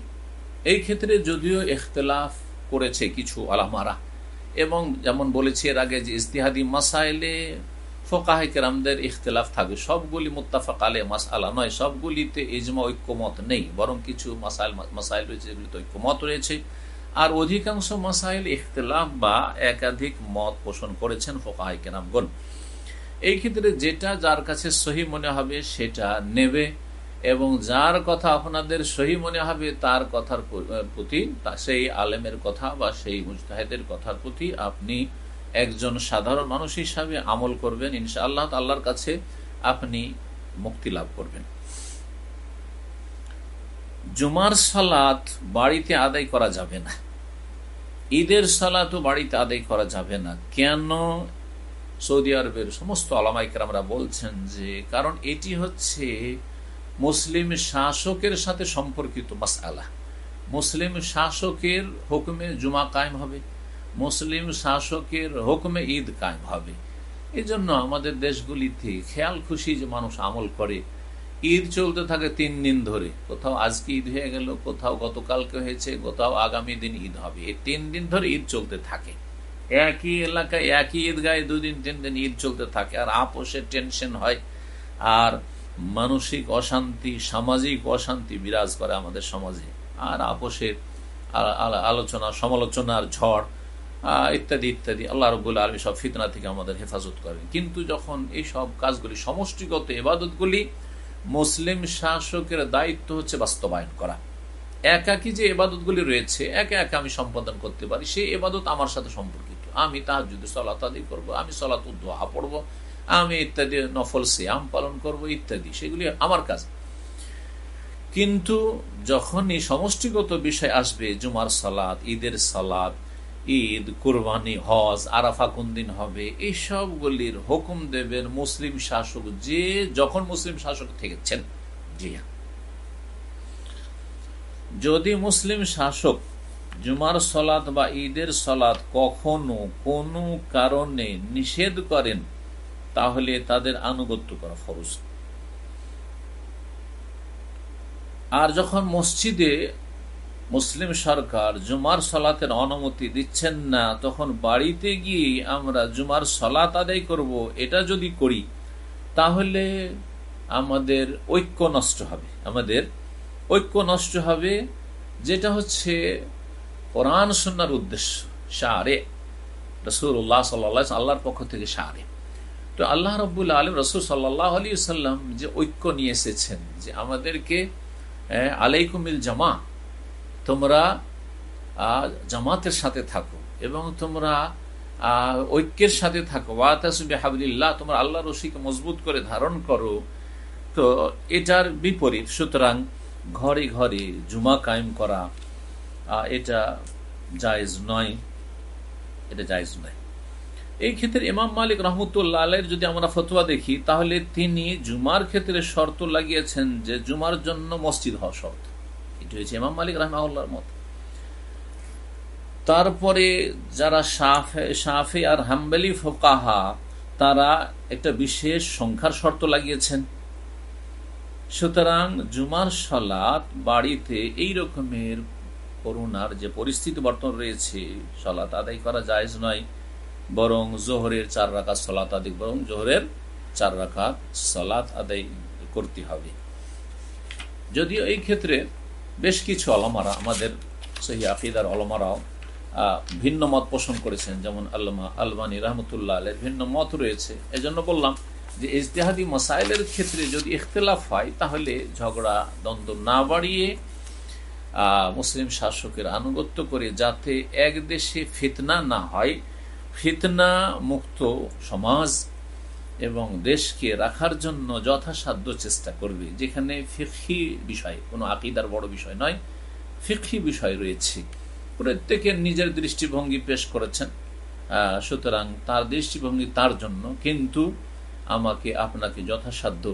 এই ক্ষেত্রে যদিও এখতলাফ করেছে কিছু আলামারা, এবং যেমন বলেছি এর আগে যে ইস্তিহাদি মাসাইলে ফোকাহে কেরামদের ইখতলাফ থাকবে সবগুলি মুত্তাফাক আলে মাসালা নয়, সবগুলিতে ইজমা ঐক্যমত নেই, বরং কিছু মাসাইল মাসাইল রয়েছে যেগুলিতে ঐক্যমত রয়েছে। আর অধিকাংশ মাসাইল ইখতলাফ বা একাধিক মত পোষণ করেছেন ফোকাহে কেরামগণ। এই ক্ষেত্রে যেটা যার কাছে সহি মনে হবে সেটা নেবে। এবং যার কথা আপনাদের সহি মনে হবে, তার কথার প্রতি সেই আলেমের কথা বা সেই মুজতাহেদের কথার প্রতি আপনি একজন সাধারণ মানুষ হিসাবে আমল করবেন। ইনশা আল্লাহ আল্লাহর কাছে আপনি মুক্তি লাভ করবেন। জুমার সালাত বাড়িতে আদায় করা যাবে না। ঈদের সালাতও বাড়িতে আদায় করা যাবে না। কেন? সৌদি আরবের সমস্ত আলামাইকার আমরা বলছেন যে, কারণ এটি হচ্ছে মুসলিম শাসকের সাথে সম্পর্কিত মাসালা মুসলিম শাসকের হুকুমে জুমা কায়েম হবে, মুসলিম শাসকের হুকুমে ঈদ কায়েম হবে। এই জন্য আমাদের দেশগুলিতে খেয়াল খুশি যে মানুষ আমল করে। ঈদ চলতে থাকে তিন দিন ধরে। কোথাও আজকে ঈদ হয়ে গেল, কোথাও গতকালকে হয়েছে, কোথাও আগামী দিন ঈদ হবে। এই তিন দিন ধরে ঈদ চলতে থাকে। একই এলাকায় একই ঈদগায় দুদিন, তিন দিন ঈদ চলতে থাকে। আর আপোষের টেনশন হয়। আর মানসিক অশান্তি, সামাজিক অশান্তি বিরাজ করে আমাদের সমাজে। আর আপোষের আলোচনা, সমালোচনার ঝড় ইত্যাদি ইত্যাদি, আল্লাহ রবুল্লা আলমী সব ফিতনা থেকে আমাদের হেফাজত করেন। কিন্তু যখন এই সব কাজগুলি সমষ্টিগত এবাদতগুলি, মুসলিম শাসকের দায়িত্ব হচ্ছে বাস্তবায়ন করা। একাকি যে এবাদতগুলি রয়েছে, একে একে আমি সম্পাদন করতে পারি, সেই এবাদত আমার সাথে সম্পর্কিত। আমি তাহার যদি সলাত আদি করব, আমি সলাত উদ্দোহা পড়ব আমি ইত্যাদি নফল সিয়াম পালন করব, ইত্যাদি। সেগুলি আমার কাজ। কিন্তু যখনই সমষ্টিগত বিষয় আসবে, জুমার সালাদ ঈদের সালাদ ঈদ, কুরবানি, হজ, আরাফা কোন দিন হবে এই সবগুলির হুকুম দেবেন মুসলিম শাসক যে যখন মুসলিম শাসক থেকেছেন। জি হ্যাঁ। যদি মুসলিম শাসক জুমার সলাদ বা ঈদের সলাদ কখনো কোনো কারণে নিষেধ করেন তাহলে তাদের আনুগত্য করা ফরজ। আর যখন মসজিদে মুসলিম সরকার জুমার সলাতের অনুমতি দিচ্ছেন না, তখন বাড়িতে গিয়ে আমরা জুমার সলাত আদায় করব, এটা যদি করি, তাহলে আমাদের ঐক্য নষ্ট হবে। আমাদের ঐক্য নষ্ট হবে, যেটা হচ্ছে কোরআন সন্ন্যার উদ্দেশ্য, সারে। রসুল্লাহ সাল্লাহ আল্লাহর পক্ষ থেকে সারে। তো আল্লাহ রব্বুল আলম রসুল সাল্লাহ আলী সাল্লাম যে ঐক্য নিয়ে এসেছেন, যে আমাদেরকে আলাইকুমিল জামা, তোমরা জামাতের সাথে থাকো এবং তোমরা ঐক্যের সাথে থাকো। ওয়াতাসুবি হাবলিল্লাহ তোমরা আল্লাহ রশিকে মজবুত করে ধারণ করো। তো এটার বিপরীত, সুতরাং ঘরে ঘরে জুমা কায়েম করা এটা জায়জ নয়, এটা জায়জ নয়। এই ক্ষেত্রে ইমাম মালিক রহমতুল্লাহ আলের যদি আমরা ফতোয়া দেখি, তাহলে তিনি জুমার ক্ষেত্রে শর্ত লাগিয়েছেন যে জুমার জন্য মসজিদ হওয়া শর্ত। এটি হয়েছে ইমাম মালিক রহমাউল্লাহর মত। তারপরে যারা সাফে সাফে আর হাম্বেলি ফোকাহা, তারা একটা বিশেষ সংখ্যার শর্ত লাগিয়েছেন। সুতরাং জুমার সলাৎ বাড়িতে এই রকমের করোনার যে পরিস্থিতি বর্তমান রয়েছে সলাৎ আদায় করা যায় নয়। বরং জোহরের চার রাকাত সলাত আদায় বরং জোহরের চার রাকাত সলাত আদায় করতে হবে। যদিও এই ক্ষেত্রে বেশ কিছু আলমারা, আমাদের সেই আকিদার অলমারাও ভিন্ন মত পোষণ করেছেন। যেমন আল্লামা আলমানি রহমতুল্লাহ আলের ভিন্ন মত রয়েছে। এজন্য বললাম যে ইজতেহাদি মাসাইলের ক্ষেত্রে যদি ইখতলাফ হয়, তাহলে ঝগড়া, দ্বন্দ্ব না বাড়িয়ে মুসলিম শাসকের আনুগত্য করে যাতে এক দেশে ফিতনা না হয় ফিতনা মুক্ত সমাজ এবং দেশকে রাখার জন্য যথাসাধ্য চেষ্টা করবে, যেখানে ফিক্ষি বিষয়, কোনো আকিদার বড় বিষয় নয় ফিক্ষি বিষয় রয়েছে। প্রত্যেকের নিজের দৃষ্টিভঙ্গি পেশ করেছেন সুতরাং তার দৃষ্টিভঙ্গি তার জন্য, কিন্তু আমাকে আপনাকে যথাসাধ্য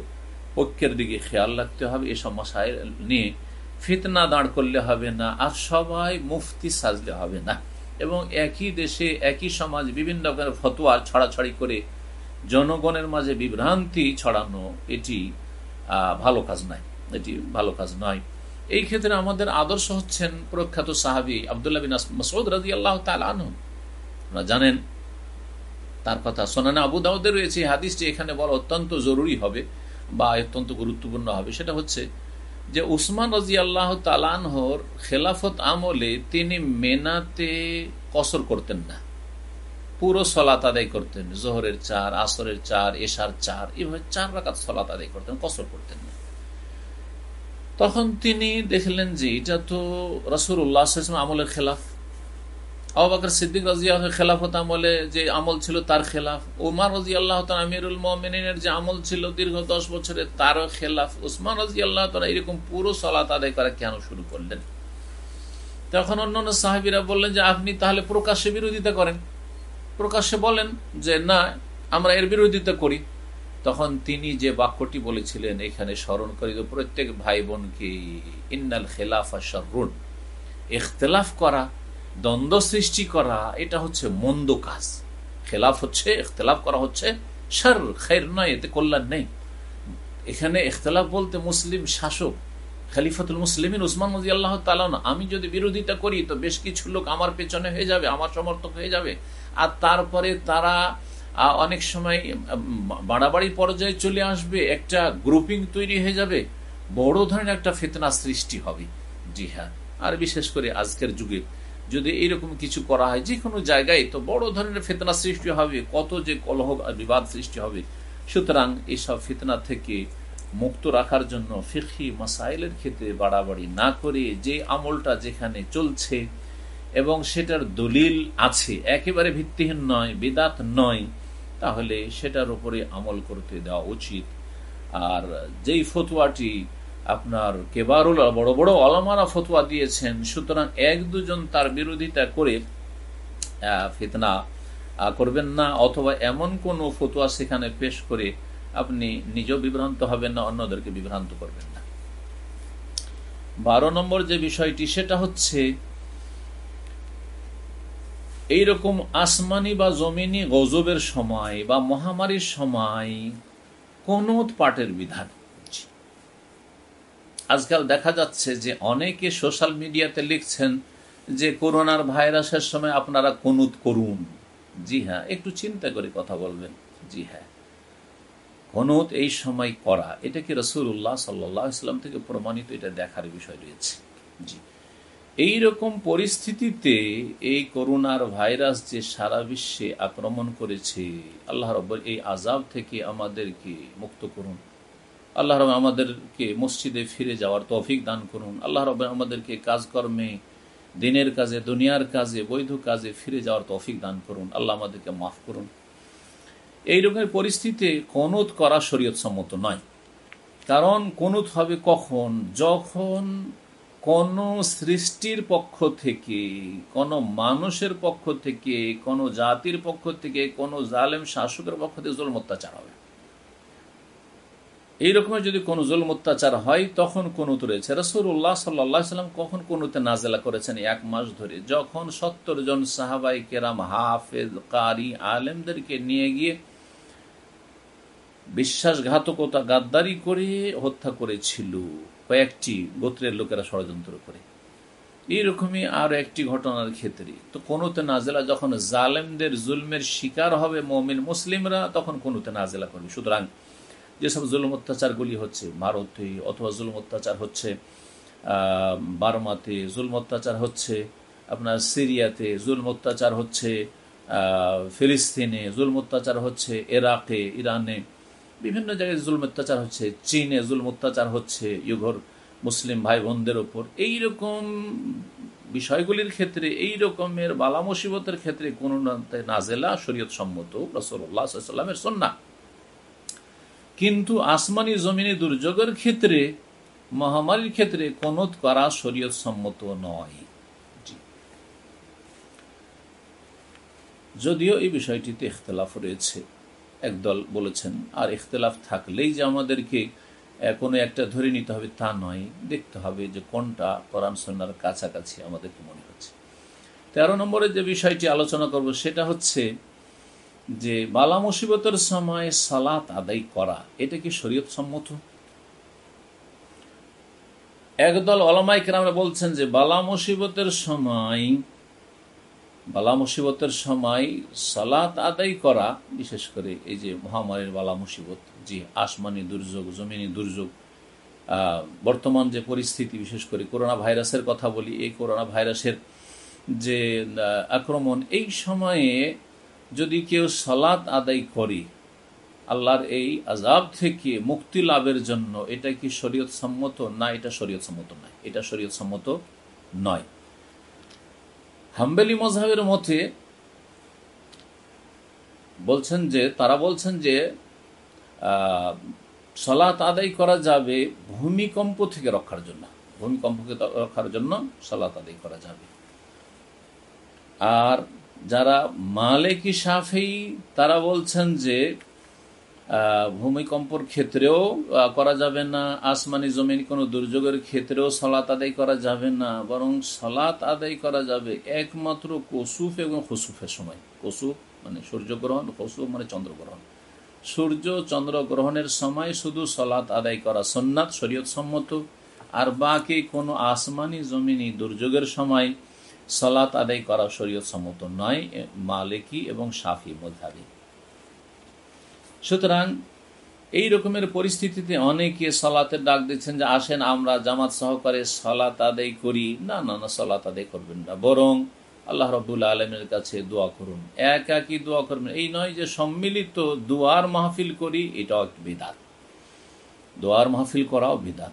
ঐক্যের দিকে খেয়াল রাখতে হবে। এসব মশাই নিয়ে ফিতনা দাঁড় করলে হবে না আর সবাই মুফতি সাজলে হবে না। এবং একই দেশে, একই সমাজ বিভিন্ন রকমের ফতোয়া ছড়াছড়ি করে জনগণের মাঝে বিভ্রান্তি ছড়ানো, এটি ভালো কাজ নয়। এটি ভালো কাজ নয়। এই ক্ষেত্রে আমাদের আদর্শ হচ্ছেন প্রখ্যাত সাহাবি আবদুল্লাহ বিন মসৌদ রাজি আল্লাহ তালু আপনারা জানেন, তার কথা সোনানা আবু দাউদে রয়েছে। হাদিসটি এখানে বলা অত্যন্ত জরুরি হবে বা অত্যন্ত গুরুত্বপূর্ণ হবে। সেটা হচ্ছে যে উসমান রাজি আল্লাহ তালানহর খেলাফত আমলে তিনি মেনাতে কসর করতেন না। পুরো সলাত আদায় করতেন। জোহরের চার, আসরের চার, এশার চার, এভাবে চার রাকাত সলাত আদায় করতেন, কসর করতেন না। তখন তিনি দেখলেন যে এটা তো রসুর উল্লাহ আমলের খেলাফ। আবাকর সিদ্দিক রাজিয়া খেলাফত আমলে যে আমল ছিল তার খেলাফ। উমার রাজি আল্লাহ আমিরুল মমিনের যে আমল ছিল দীর্ঘ দশ বছরের তারও খেলাফ। উসমান রাজি এরকম পুরো সলাত আদায় করা কেন শুরু করলেন? তখন অন্যান্য সাহাবিরা বললেন যে, আপনি তাহলে প্রকাশ্যে বিরোধিতা করেন। প্রকাশ্যে বলেন যে, না, আমরা এর বিরোধিতা করি। তখন তিনি যে বাক্যটি বলেছিলেন, এখানে স্মরণ করি প্রত্যেক ভাই বোনকে ইন্নাল খেলাফা সরুন ইখতলাফ করা দ্বন্দ্ব সৃষ্টি করা, এটা হচ্ছে মন্দ কাজ। খেলাফ হচ্ছে, ইখতলাফ করা হচ্ছে সার খের নয়, এতে কল্যাণ নেই। এখানে এখতলাফ বলতে মুসলিম শাসক, খালিফাতুল মুসলিমিন উসমান মজি আল্লাহ তালান আমি যদি বিরোধিতা করি, তো বেশ কিছু লোক আমার পেছনে হয়ে যাবে, আমার সমর্থক হয়ে যাবে। আর তারপরে তারা অনেক সময় বাড়াবাড়ি পর্যায়ে চলে আসবে, একটা গ্রুপিং তৈরি হয়ে যাবে। বড় ধরনের একটা ফেতনা সৃষ্টি হবে। জি হ্যাঁ। আর বিশেষ করে আজকের যুগে যদি এইরকম কিছু করা হয় যে কোনো জায়গায় তো বড় ধরনের ফেতনা সৃষ্টি হবে, কত যে কলহ বিবাদ সৃষ্টি হবে। সুতরাং এইসব ফিতনা থেকে মুক্ত রাখার জন্য ফিখি মাসাইলের ক্ষেত্রে বাড়াবাড়ি না করে যে আমলটা যেখানে চলছে এবং সেটার দলিল আছে, একেবারে ভিত্তিহীন নয়, বেদাত নয়, তাহলে সেটার উপরে আমল করতে দেওয়া উচিত। আর যেই ফতুয়াটি আপনার কেবারুল বড় বড় অলমারা ফতুয়া দিয়েছেন। সুতরাং এক দুজন তার বিরোধিতা করে ফিতনা করবেন না, অথবা এমন কোন ফতুয়া সেখানে পেশ করে আপনি নিজেও বিভ্রান্ত হবেন না, অন্যদেরকে বিভ্রান্ত করবেন না। বারো নম্বর যে বিষয়টি, সেটা হচ্ছে, এইরকম আসমানি বা জমিনি গজবের সময় বা মহামারীর সময় কোন পাটের বিধান আজকাল দেখা যাচ্ছে যে অনেকে সোশ্যাল মিডিয়াতে লিখছেন যে করোনার ভাইরাসের সময় আপনারা কনুত করুন। জি হ্যাঁ একটু চিন্তা করে কথা বলবেন। জি হ্যাঁ। কনুত এই সময় করা, এটা কি রসুল্লাহ সাল্লাহ ইসলাম থেকে প্রমাণিত? এটা দেখার বিষয় রয়েছে। জি। এই রকম পরিস্থিতিতে এই করোনার ভাইরাস যে সারা বিশ্বে আক্রমণ করেছে, আল্লাহ রব্বর এই আজাব থেকে আমাদেরকে মুক্ত করুন। আল্লাহ রব আমাদেরকে মসজিদে ফিরে যাওয়ার তৌফিক দান করুন। আল্লাহ রব আমাদেরকে কাজকর্মে, দিনের কাজে, দুনিয়ার কাজে, বৈধ কাজে ফিরে যাওয়ার তৌফিক দান করুন। আল্লাহ আমাদেরকে মাফ করুন। এই রকমের পরিস্থিতিতে কনুত করা শরীয়ত সম্মত নয়। কারণ কনুত হবে কখন? যখন কোন সৃষ্টির পক্ষ থেকে, কোন মানুষের পক্ষ থেকে, কোন জাতির পক্ষ থেকে, কোন জালেম শাসকের পক্ষ থেকে জুল অত্যাচার হবে। এইরকমের যদি কোন জুল অত্যাচার হয়, তখন কোনুত রয়েছে? রসুল্লাহ সাল্লাহ সাল্লাম কখন কোনুতে নাজেলা করেছেন? এক মাস ধরে। যখন সত্তর জন সাহাবাই কেরাম, হাফেজ, কারি আলেমদেরকে নিয়ে গিয়ে বিশ্বাসঘাতকতা গাদ্দারি করে হত্যা করেছিল, কয়েকটি গোত্রের লোকেরা ষড়যন্ত্র করে। এইরকমই আর একটি ঘটনার ক্ষেত্রে। তো কোনোতে নাজেলা যখন জালেমদের জুলমের শিকার হবে মমিন মুসলিমরা, তখন কোনোতে নাজেলা করবে? সুতরাং যেসব জুলুম অত্যাচারগুলি হচ্ছে ভারতে অথবা জুলুম অত্যাচার হচ্ছে বার্মাতে জুলম অত্যাচার হচ্ছে, আপনার সিরিয়াতে জুলম অত্যাচার হচ্ছে ফিলিস্তিনে জুলম অত্যাচার হচ্ছে এরাকে ইরানে বিভিন্ন জায়গায় জুলম অত্যাচার হচ্ছে, চীনে জুলম অত্যাচার হচ্ছে ইউঘর মুসলিম ভাই বোনদের ওপর। এইরকম বিষয়গুলির ক্ষেত্রে এই রকমের বালা মুসিবতের ক্ষেত্রে কোন নাজেলা শরীয়ত সম্মত রসল্লাহামের সন্না কিন্তু আসমানি জমিনি দুর্যোগের ক্ষেত্রে মহামারীর ক্ষেত্রে কোন করা শরীয়ত সম্মত নয় যদিও এই বিষয়টিতে ইখতলাফ রয়েছে। একদল বলেছেন আর ইখতলাফ থাকলেই যে আমাদেরকে কোনো একটা ধরে নিতে হবে তা নয়। দেখতে হবে যে কোনটা কোরআন সন্ন্যার কাছাকাছি আমাদেরকে মনে হচ্ছে। তেরো নম্বরে যে বিষয়টি আলোচনা করব সেটা হচ্ছে যে বালা মুসিবতের সময় সালাত আদায় করা, এটা কি শরীয়ত সম্মত? একদল অলমাইকে আমরা বলছেন যে বালা মুসিবতের সময়, বালা মুসিবতের সময় সালাত আদায় করা, বিশেষ করে এই যে মহামারীর বালা মুসিবত, যে আসমানি দুর্যোগ, জমিনি দুর্যোগ বর্তমান যে পরিস্থিতি, বিশেষ করে করোনা ভাইরাসের কথা বলি, এই করোনা ভাইরাসের যে আক্রমণ, এই সময়ে যদি কেউ সালাত আদায় করে, আল্লাহর এই আজাব থেকে মুক্তি লাভের জন্য, এটা কি শরীয়ত সম্মত না, এটা শরীয়ত সম্মত নয়। এটা শরীয়ত সম্মত নয়। হাম্বেলি মজাহের মতে বলছেন যে, তারা বলছেন যে সলাত আদায় করা যাবে ভূমিকম্প থেকে রক্ষার জন্য। ভূমিকম্পকে রক্ষার জন্য সলাত আদায় করা যাবে। আর যারা মালেকি সাফেই তারা বলছেন যে ভূমিকম্পর ক্ষেত্রেও করা যাবে না, আসমানি জমিন কোনো দুর্যোগের ক্ষেত্রেও সলাত আদায় করা যাবে না, বরং সলাত আদায় করা যাবে একমাত্র কসুফ এবং খসুফের সময়। কসুফ মানে সূর্যগ্রহণ, কসুফ মানে চন্দ্রগ্রহণ। সূর্য চন্দ্রগ্রহণের সময় শুধু সলাত আদায় করা সন্ন্যাত শরীয়ত সম্মত আর বাকি কোনো আসমানি জমিনি দুর্যোগের সময় সলাত আদায় করা শরীয়ত সম্মত নয় মালিকি এবং সাফি মধাবি সুতরাং এই রকমের পরিস্থিতিতে অনেকে সলাতের ডাক দিচ্ছেন যে, আসেন, আমরা জামাত সহকারে সলাত আদায় করি। না না না, সলাত আদায় করবেন না। বরং আল্লাহ রবুল্লা আলমের কাছে দোয়া করুন। এক একই দোয়া করবেন। এই নয় যে, সম্মিলিত দোয়ার মাহফিল করি, এটাও এক বিদাত। দোয়ার মাহফিল করাও বিদাত।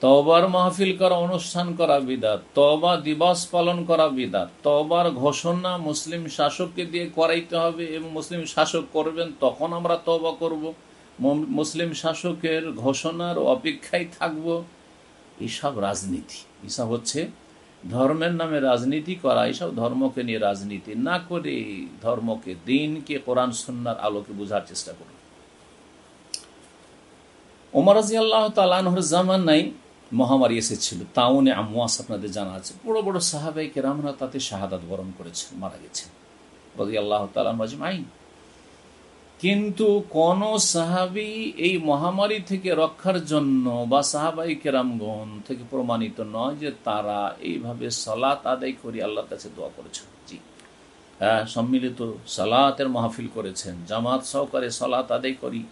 তবার মাহফিল করা, অনুষ্ঠান করা বিদাত। তবা দিবস পালন করা বিদাত। তবার ঘোষণা মুসলিম শাসককে দিয়ে করাইতে হবে এবং মুসলিম শাসক করবেন, তখন আমরা তবা করব। মুসলিম শাসকের ঘোষণার অপেক্ষায় থাকব। এসব রাজনীতি। এসব হচ্ছে ধর্মের নামে রাজনীতি করা। এসব ধর্মকে নিয়ে রাজনীতি না করে ধর্মকে, দিনকে, কোরআন সন্ন্যার আলোকে বোঝার চেষ্টা করুন। ওমর রাজি আল্লাহ তালানহর জামান নাই মহামারী এসেছিল তাউনে আমওয়াস আপনাদের জানা আছে। বড় বড় সাহাবাই কেরামরা তাতে শাহাদাত বরণ করেছেন, মারা গেছেন। রাজি আল্লাহ তালান কিন্তু কোন সাহাবি এই মহামারী থেকে রক্ষার জন্য বা সাহাবাই কেরামগণ থেকে প্রমাণিত নয় যে তারা এইভাবে সালাত আদায় করি আল্লাহর কাছে দোয়া করেছেন। জি। হ্যাঁ সম্মিলিত সালাতের মাহফিল করেছেন, জামাত সহকারে সালাত আদায় করি।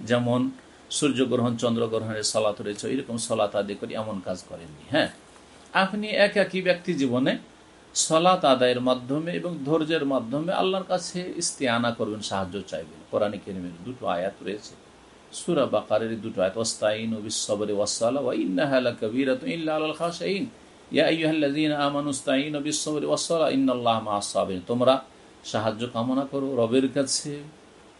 যেমন সূর্যগ্রহণ, চন্দ্রগ্রহণের সলাত রয়েছে এরকম সলাত আদায় করি, এমন কাজ করেননি হ্যাঁ? আপনি এক একই ব্যক্তি জীবনে সলাত আদায়ের মাধ্যমে এবং ধৈর্যের মাধ্যমে আল্লাহর কাছে ইস্তেআনা করবেন, সাহায্য চাইবেন? কোরআনে কেরিমের দুটো আয়াত রয়েছে। সুরা বাকারের দুটো আয়াত ওস্তাইন ও বিশ্বরে ওয়াসালা ওয়া ইন্নাহালা কবিরাত ইল্লা আলাল খাশাইন ইয়া আইয়ুহাল্লাযীনা আমানু ইস্তাইনু বিশ্বরে ওয়াসালা ইন্নাল্লাহা তোমরা সাহায্য কামনা করো রবের কাছে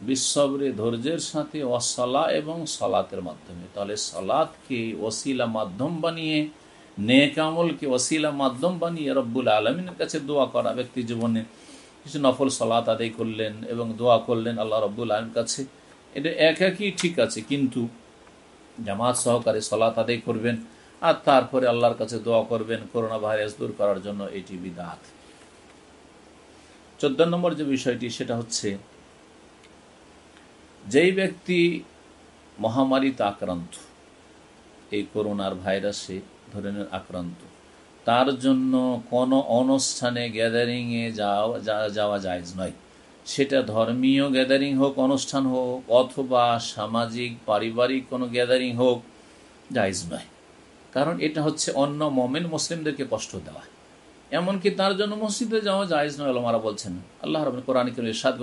বিশ্বরে ধৈর্যের সাথে অসলা এবং সলাতের মাধ্যমে। তাহলে সলাদকে ওসিলা মাধ্যম বানিয়ে, নেক আমলকে মাধ্যম বানিয়ে রব্বুল আলমিনের কাছে দোয়া করা ব্যক্তি জীবনে। কিছু নফল সলাত আদায় করলেন এবং দোয়া করলেন আল্লাহ রব্বুল আলমের কাছে। এটা এক একই ঠিক আছে, কিন্তু জামাত সহকারে সলাত আদায় করবেন আর তারপরে আল্লাহর কাছে দোয়া করবেন করোনা ভাইরাস দূর করার জন্য এটি বিদাত। চোদ্দ নম্বর যে বিষয়টি, সেটা হচ্ছে যেই ব্যক্তি মহামারীতে আক্রান্ত, এই করোনার ভাইরাসে ধরে আক্রান্ত, তার জন্য কোনো অনুষ্ঠানে গ্যাদারিংয়ে যাওয়া যাওয়া যায় নয়। সেটা ধর্মীয় গ্যাদারিং হোক, অনুষ্ঠান হোক, অথবা সামাজিক, পারিবারিক কোনো গ্যাদারিং হোক জায়জ নয়। কারণ এটা হচ্ছে অন্য মমেন মুসলিমদেরকে কষ্ট দেওয়া। এমনকি তার জন্য মসজিদে যাওয়া জায়েজ নয় আলমারা বলছেন। আল্লাহ রব কোরআন ইরশাদ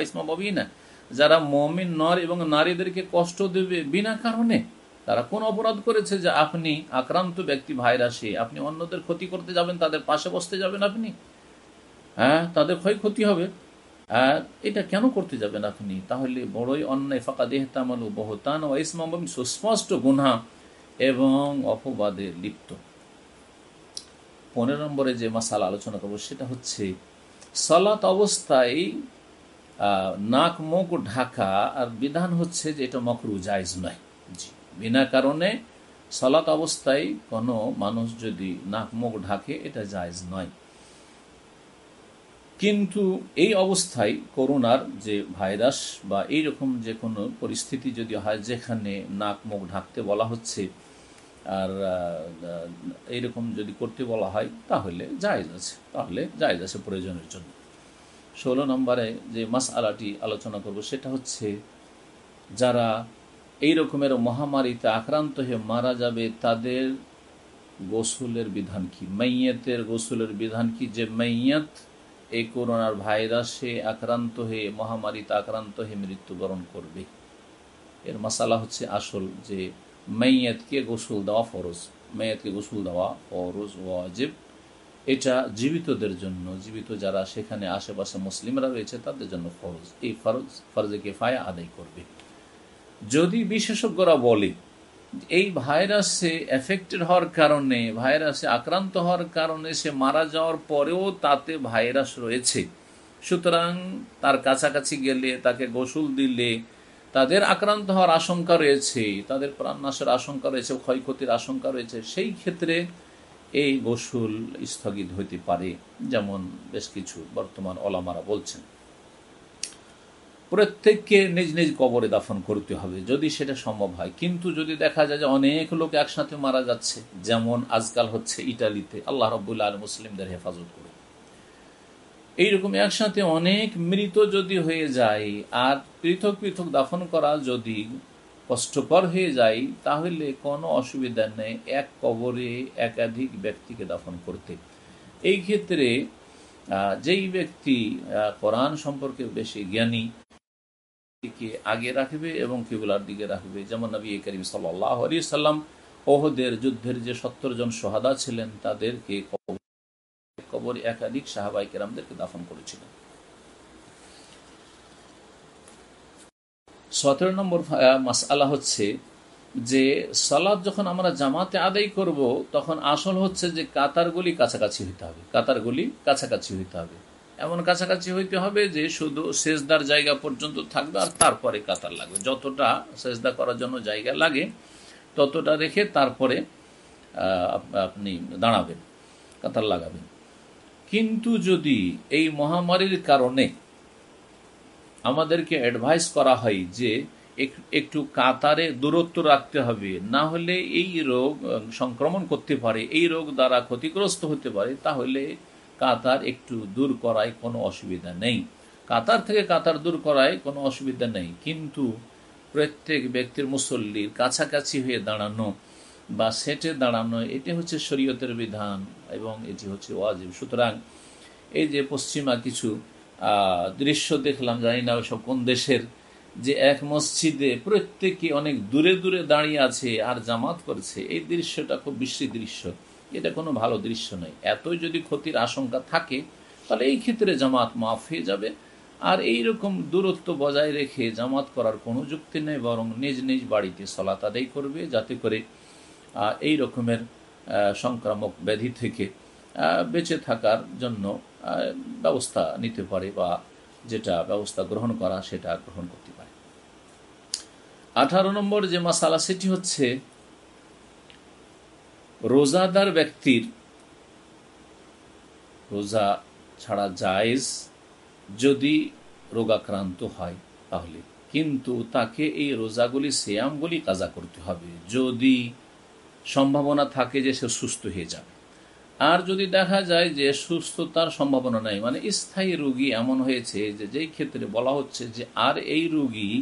ইসমা মুবিনা। যারা মুমিন নর এবং নারীদেরকে কষ্ট দেবে বিনা কারণে, তারা কোন অপরাধ করেছে যে আপনি আক্রান্ত ব্যক্তি ভাইরাসে আপনি অন্যদের ক্ষতি করতে যাবেন, তাদের পাশে বসতে যাবেন আপনি? হ্যাঁ তাদের ক্ষয়ক্ষতি হবে। আর এটা কেন করতে যাবেন আপনি? তাহলে বড়ই অন্যায়। ফাঁকা দেহতামাল বহতান ও ইসমা সুস্পষ্ট গুনহা। এবং অপবাদে লিপ্ত। পনেরো নম্বরে যে মাসাল আলোচনা করব, সেটা হচ্ছে সলাত অবস্থায় নাক মুখ ঢাকা, আর বিধান হচ্ছে যে এটা মকরু, জায়জ নয়। জি, বিনা কারণে সলাত অবস্থায় কোনো মানুষ যদি নাক মুখ ঢাকে, এটা জায়জ নয়। কিন্তু এই অবস্থায় করোনার যে ভাইরাস বা এই রকম যে কোনো পরিস্থিতি যদি হয়, যেখানে নাক মুখ ঢাকতে বলা হচ্ছে আর এইরকম যদি করতে বলা হয়, তাহলে জায়জ আছে। তাহলে জায়জ আছে প্রয়োজনের জন্য। ষোলো নম্বরে যে মাস আলাটি আলোচনা করব, সেটা হচ্ছে যারা এই রকমের মহামারীতে আক্রান্ত হয়ে মারা যাবে, তাদের গোসলের বিধান কি? মাইয়াতের গোসলের বিধান কি? যে মাইয়াত এই করোনার ভাইরাসে আক্রান্ত হয়ে, মহামারীতে আক্রান্ত হয়ে মৃত্যুবরণ করবে। এর মশালা হচ্ছে আসল যে মাইয়াতকে গোসল দেওয়া ফরজ মাইয়াতকে গোসল দেওয়া ফরজ ওয়াজিব এটা জীবিতদের জন্য, জীবিত যারা সেখানে আশেপাশে মুসলিমরা রয়েছে, তাদের জন্য ফরজ। এই ফরজ, ফরজে ফায়া আদায় করবে। যদি বিশেষজ্ঞরা বলে, এই ভাইরাসে এফেক্টেড হওয়ার কারণে, ভাইরাসে আক্রান্ত হওয়ার কারণে সে মারা যাওয়ার পরেও তাতে ভাইরাস রয়েছে, সুতরাং তার কাছাকাছি গেলে, তাকে গোসল দিলে তাদের আক্রান্ত হওয়ার আশঙ্কা রয়েছে, তাদের প্রাণনাশের আশঙ্কা রয়েছে, ক্ষয়ক্ষতির আশঙ্কা রয়েছে, সেই ক্ষেত্রে এই গোসল স্থগিত হইতে পারে, যেমন বেশ কিছু বর্তমান অলামারা বলছেন। প্রত্যেককে নিজ নিজ কবরে দাফন করতে হবে, যদি সেটা সম্ভব হয়। কিন্তু যদি দেখা যায় যে অনেক লোক একসাথে মারা যাচ্ছে, যেমন আজকাল হচ্ছে ইটালিতে, আল্লাহ রবুল্লা আল মুসলিমদের হেফাজত করে এইরকম একসাথে অনেক মৃত যদি হয়ে যায়, আর পৃথক পৃথক দাফন করা যদি কষ্টকর হয়ে যায়, তাহলে কোনো অসুবিধা নেই, এক কবরে একাধিক ব্যক্তিকে দাফন করতে। এই ক্ষেত্রে যেই ব্যক্তি কোরআন সম্পর্কে বেশি জ্ঞানী আগে রাখবে এবং কিবুলার দিকে রাখবে। যেমন নবী করিম সাল্লাহ আলী সাল্লাম ওহদের যুদ্ধের যে সত্তর জন সোহাদা ছিলেন, তাদেরকে কবর একাধিক সাহাবাই কেরামদেরকে দাফন করেছিলেন। সতেরো নম্বর মাসালা হচ্ছে যে সালাদ যখন আমরা জামাতে আদায় করব, তখন আসল হচ্ছে যে কাতারগুলি কাছাকাছি হইতে হবে। কাতারগুলি কাছাকাছি হইতে হবে। এমন কাছাকাছি হইতে হবে যে শুধু সেজদার জায়গা পর্যন্ত থাকবে আর তারপরে কাতার লাগবে। যতটা সেজদা করার জন্য জায়গা লাগে, ততটা রেখে তারপরে আপনি দাঁড়াবেন, কাতার লাগাবেন। কিন্তু যদি এই মহামারীর কারণে আমাদেরকে অ্যাডভাইস করা হয় যে একটু কাতারে দূরত্ব রাখতে হবে, না হলে এই রোগ সংক্রমণ করতে পারে, এই রোগ দ্বারা ক্ষতিগ্রস্ত হতে পারে, তাহলে কাতার একটু দূর করায় কোনো অসুবিধা নেই। কাতার থেকে কাতার দূর করায় কোনো অসুবিধা নেই। কিন্তু প্রত্যেক ব্যক্তির মুসল্লির কাছাকাছি হয়ে দাঁড়ানো বা সেটে দাঁড়ানো, এটি হচ্ছে শরীয়তের বিধান এবং এটি হচ্ছে ওয়াজিব। সুতরাং এই যে পশ্চিমা কিছু দৃশ্য দেখলাম, জানি না ওইসব কোন দেশের, যে এক মসজিদে প্রত্যেকে অনেক দূরে দূরে দাঁড়িয়ে আছে আর জামাত করছে, এই দৃশ্যটা খুব বিশ্রী দৃশ্য। এটা কোনো ভালো দৃশ্য নয়। এতই যদি ক্ষতির আশঙ্কা থাকে, তাহলে এই ক্ষেত্রে জামাত মাফ হয়ে যাবে। আর এই রকম দূরত্ব বজায় রেখে জামাত করার কোনো যুক্তি নেই, বরং নিজ নিজ বাড়িতে সলাত আদায় করবে, যাতে করে এই রকমের সংক্রামক ব্যাধি থেকে বেঁচে থাকার জন্য ব্যবস্থা নিতে পারে বা যেটা ব্যবস্থা গ্রহণ করা সেটা গ্রহণ করতে পারে। আঠারো নম্বর যে মাসালা, সেটি হচ্ছে রোজাদার ব্যক্তির, রোজা ছাড়া জায়েজ যদি রোগাক্রান্ত হয় তাহলে। কিন্তু তাকে এই রোজাগুলি, সেয়ামগুলি কাজা করতে হবে। যদি সম্ভাবনা থাকে যে সে সুস্থ হয়ে যাবে। আর যদি দেখা যায় যে সুস্থতার সম্ভাবনা নাই মানে স্থায়ী রোগী এমন হয়েছে যে যেই ক্ষেত্রে বলা হচ্ছে যে আর এই রোগী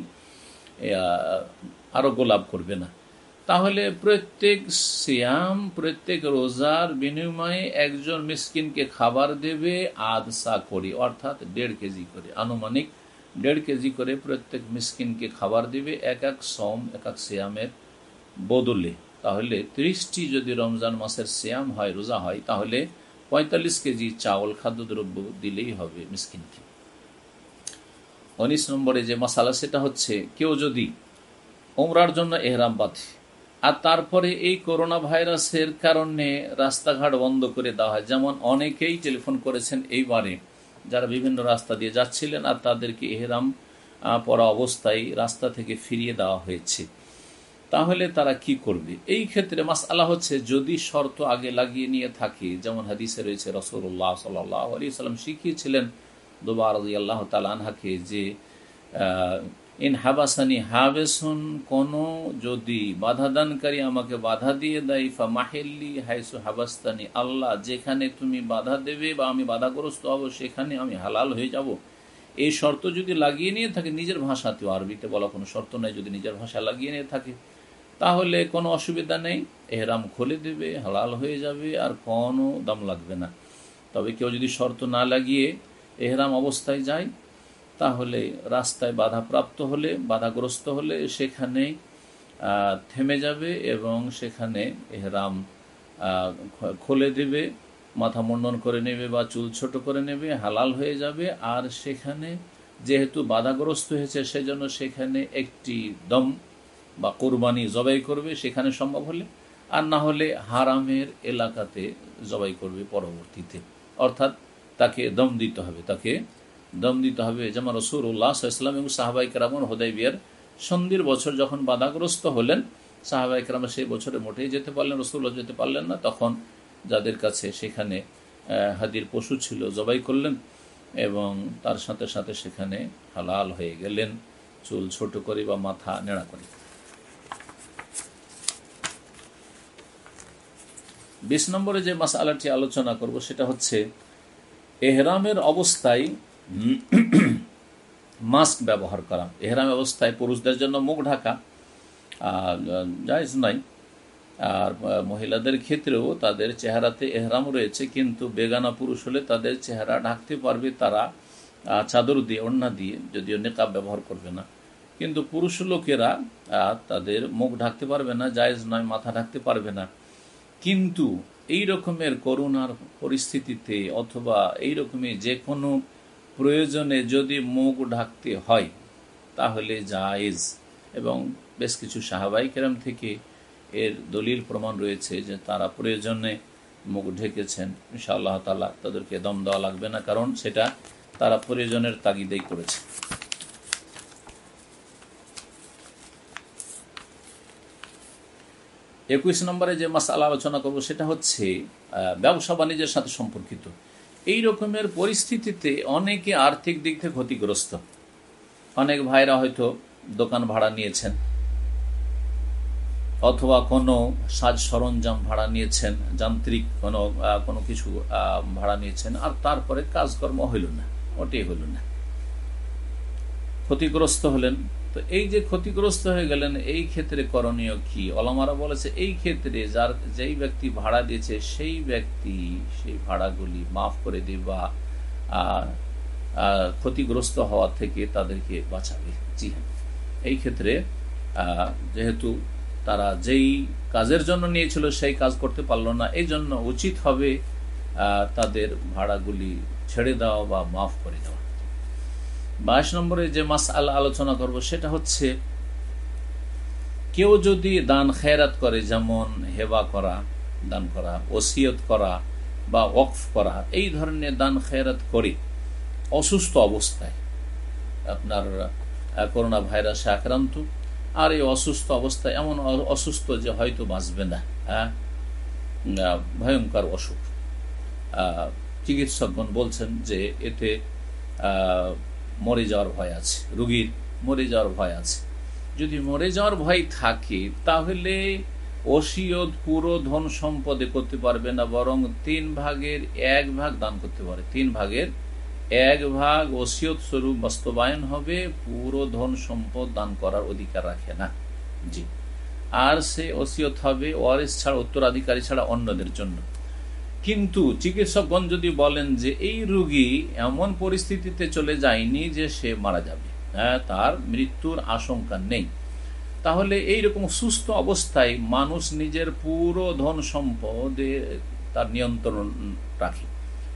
আরোগ্য লাভ করবে না। তাহলে প্রত্যেক সিয়াম, প্রত্যেক রোজার বিনিময়ে একজন মিসকিনকে খাবার দেবে আদসা করি, অর্থাৎ দেড় কেজি করে। আনুমানিক দেড় কেজি করে প্রত্যেক মিসকিনকে খাবার দেবে এক এক সম, এক এক সিয়ামের বদলে। তাহলে ত্রিশটি যদি রমজান মাসের সিয়াম হয়, রোজা হয়, তাহলে পঁয়তাল্লিশ কেজি চাউল খাদ্যদ্রব্য দিলেই হবে মিসকিনকে। উনিশ নম্বরে যে মশালা, সেটা হচ্ছে কেউ যদি ওমরার জন্য এহরাম বাঁধে আর তারপরে এই করোনা ভাইরাসের কারণে রাস্তাঘাট বন্ধ করে দেওয়া হয়, যেমন অনেকেই টেলিফোন করেছেন এইবারে, যারা বিভিন্ন রাস্তা দিয়ে যাচ্ছিলেন আর তাদেরকে এহরাম পরা অবস্থায় রাস্তা থেকে ফিরিয়ে দেওয়া হয়েছে। তাহলে তারা কি করবে? এই ক্ষেত্রে মাস আল্লাহ হচ্ছে যদি শর্ত আগে লাগিয়ে নিয়ে থাকে, যেমন হাদিসে রয়েছে রসুল্লাহ সাল্লাহ আলী সাল্লাম শিখিয়েছিলেন দুবার আল্লাহ তালানহাকে যে ইন হাবাসানি হাবেসুন, কোন যদি বাধা দানকারী আমাকে বাধা দিয়ে দেয় ফা মাহেল্লি হাইসু হাবাস্তানি আল্লাহ, যেখানে তুমি বাধা দেবে বা আমি বাধাগ্রস্ত হব, সেখানে আমি হালাল হয়ে যাব। এই শর্ত যদি লাগিয়ে নিয়ে থাকে, নিজের ভাষাতেও আরবিতে বলা কোনো শর্ত নেই, যদি নিজের ভাষা লাগিয়ে নিয়ে থাকে। তাহলে কোনো অসুবিধা নেই। এহরাম খুলে দেবে, হালাল হয়ে যাবে, আর কোনো দাম লাগবে না। তবে কেউ যদি শর্ত না লাগিয়ে এহরাম অবস্থায় যায়, তাহলে রাস্তায় বাধাপ্রাপ্ত হলে, বাধাগ্রস্ত হলে সেখানে থেমে যাবে এবং সেখানে এহরাম খুলে দেবে, মাথা মুন্ডন করে নেবে বা চুল ছোট করে নেবে, হালাল হয়ে যাবে। আর সেখানে যেহেতু বাধাগ্রস্ত হয়েছে, সেজন্য সেখানে একটি দম বা কোরবানি জবাই করবে সেখানে সম্ভব হলে, আর না হলে হারামের এলাকাতে জবাই করবে পরবর্তীতে। অর্থাৎ তাকে দম দিতে হবে, তাকে দম দিতে হবে। যেমন রসুর উল্লাহ ইসলাম এবং সাহাবাই কেরামন হোদাই বিয়ার সন্ধির বছর যখন বাধাগ্রস্ত হলেন সাহাবাই কেরাম সেই বছরে মোটেই যেতে পারলেন রসুল্লাহ যেতে পারলেন না। তখন যাদের কাছে সেখানে হাদির পশু ছিল, জবাই করলেন এবং তার সাথে সাথে সেখানে হালাল হয়ে গেলেন, চুল ছোট করে বা মাথা নেড়া করে। বিশ নম্বরে যে মাস মাসালাটি আলোচনা করব সেটা হচ্ছে, এহরামের অবস্থায় মাস্ক ব্যবহার করা। এহরাম অবস্থায় পুরুষদের জন্য মুখ ঢাকা জায়জ নাই। আর মহিলাদের ক্ষেত্রেও তাদের চেহারাতে এহরাম রয়েছে, কিন্তু বেগানা পুরুষ হলে তাদের চেহারা ঢাকতে পারবে তারা চাদর দিয়ে, ওড়না দিয়ে, যদিও নেকাব ব্যবহার করবে না। কিন্তু পুরুষ লোকেরা তাদের মুখ ঢাকতে পারবে না, জায়েজ নয়, মাথা ঢাকতে পারবে না। কিন্তু এই রকমের করোনার পরিস্থিতিতে অথবা এই রকমের যে কোনো প্রয়োজনে যদি মুখ ঢাকতে হয়, তাহলে জায়েজ। এবং বেশ কিছু সাহাবাই কেরাম থেকে এর দলিল প্রমাণ রয়েছে যে তারা প্রয়োজনে মুখ ঢেকেছেন। ইনশাআল্লাহ তালা তাদেরকে দম দেওয়া লাগবে না, কারণ সেটা তারা প্রয়োজনের তাগিদেই করেছে। একুশ নম্বরে যে মাসালা আলোচনা করব, সেটা হচ্ছে ব্যবসা বাণিজ্যের সাথে সম্পর্কিত। এই রকমের পরিস্থিতিতে অনেকে আর্থিক দিক থেকে ক্ষতিগ্রস্ত। অনেক ভাইরা হয়তো দোকান ভাড়া নিয়েছেন, অথবা কোনো সাজ সরঞ্জাম ভাড়া নিয়েছেন, যান্ত্রিক কোনো কোনো কিছু ভাড়া নিয়েছেন, আর তারপরে কাজকর্ম হইল না ওটাই হইল না। ক্ষতিগ্রস্ত হলেন তো এই যে ক্ষতিগ্রস্ত হয়ে গেলেন, এই ক্ষেত্রে করণীয় কি? অলমারা বলেছে, এই ক্ষেত্রে যার যেই ব্যক্তি ভাড়া দিয়েছে, সেই ব্যক্তি সেই ভাড়াগুলি মাফ করে দিবা ক্ষতিগ্রস্ত হওয়া থেকে তাদেরকে বাঁচাবে। জি হ্যাঁ। এই ক্ষেত্রে যেহেতু তারা যেই কাজের জন্য নিয়েছিল, সেই কাজ করতে পারল না এই জন্য উচিত হবে তাদের ভাড়াগুলি ছেড়ে দেওয়া বা মাফ করে দেওয়া। বাইশ নম্বরে যে মাস আল আলোচনা করব, সেটা হচ্ছে, কেউ যদি দান খেরাত করে, যেমন হেবা করা, দান করা, ওসিয়ত করা বা ওকফ করা, এই ধরনের দান খেরাত করে, অসুস্থ অবস্থায়, আপনার করোনা ভাইরাসে আক্রান্ত, আর এই অসুস্থ অবস্থায় এমন অসুস্থ যে হয়তো বাঁচবে না হ্যাঁ? ভয়ঙ্কর অসুখ। চিকিৎসকগণ বলছেন যে এতে মরে যাওয়ার ভয় আছে। রুগীর মরে যাওয়ার ভয় আছে। যদি মরে যাওয়ার ভয় থাকে, তাহলে ওসিয়ত পুরো ধন সম্পদে করতে পারবে না, বরং তিন ভাগের এক ভাগ দান করতে পারে। তিন ভাগের এক ভাগ ওসিয়ত স্বরূপ বাস্তবায়ন হবে, পুরো ধন সম্পদ দান করার অধিকার রাখে না। জি। আর সে ওসিয়ত হবে ওয়ারিস ছাড়া, উত্তরাধিকারী ছাড়া অন্যদের জন্য। কিন্তু চিকিৎসকগণ যদি বলেন যে এই রুগী এমন পরিস্থিতিতে চলে যায়নি যে সে মারা যাবে হ্যাঁ তার মৃত্যুর আশঙ্কা নেই, তাহলে এই রকম সুস্থ অবস্থায় মানুষ নিজের পুরো ধন সম্পদে তার নিয়ন্ত্রণ রাখে।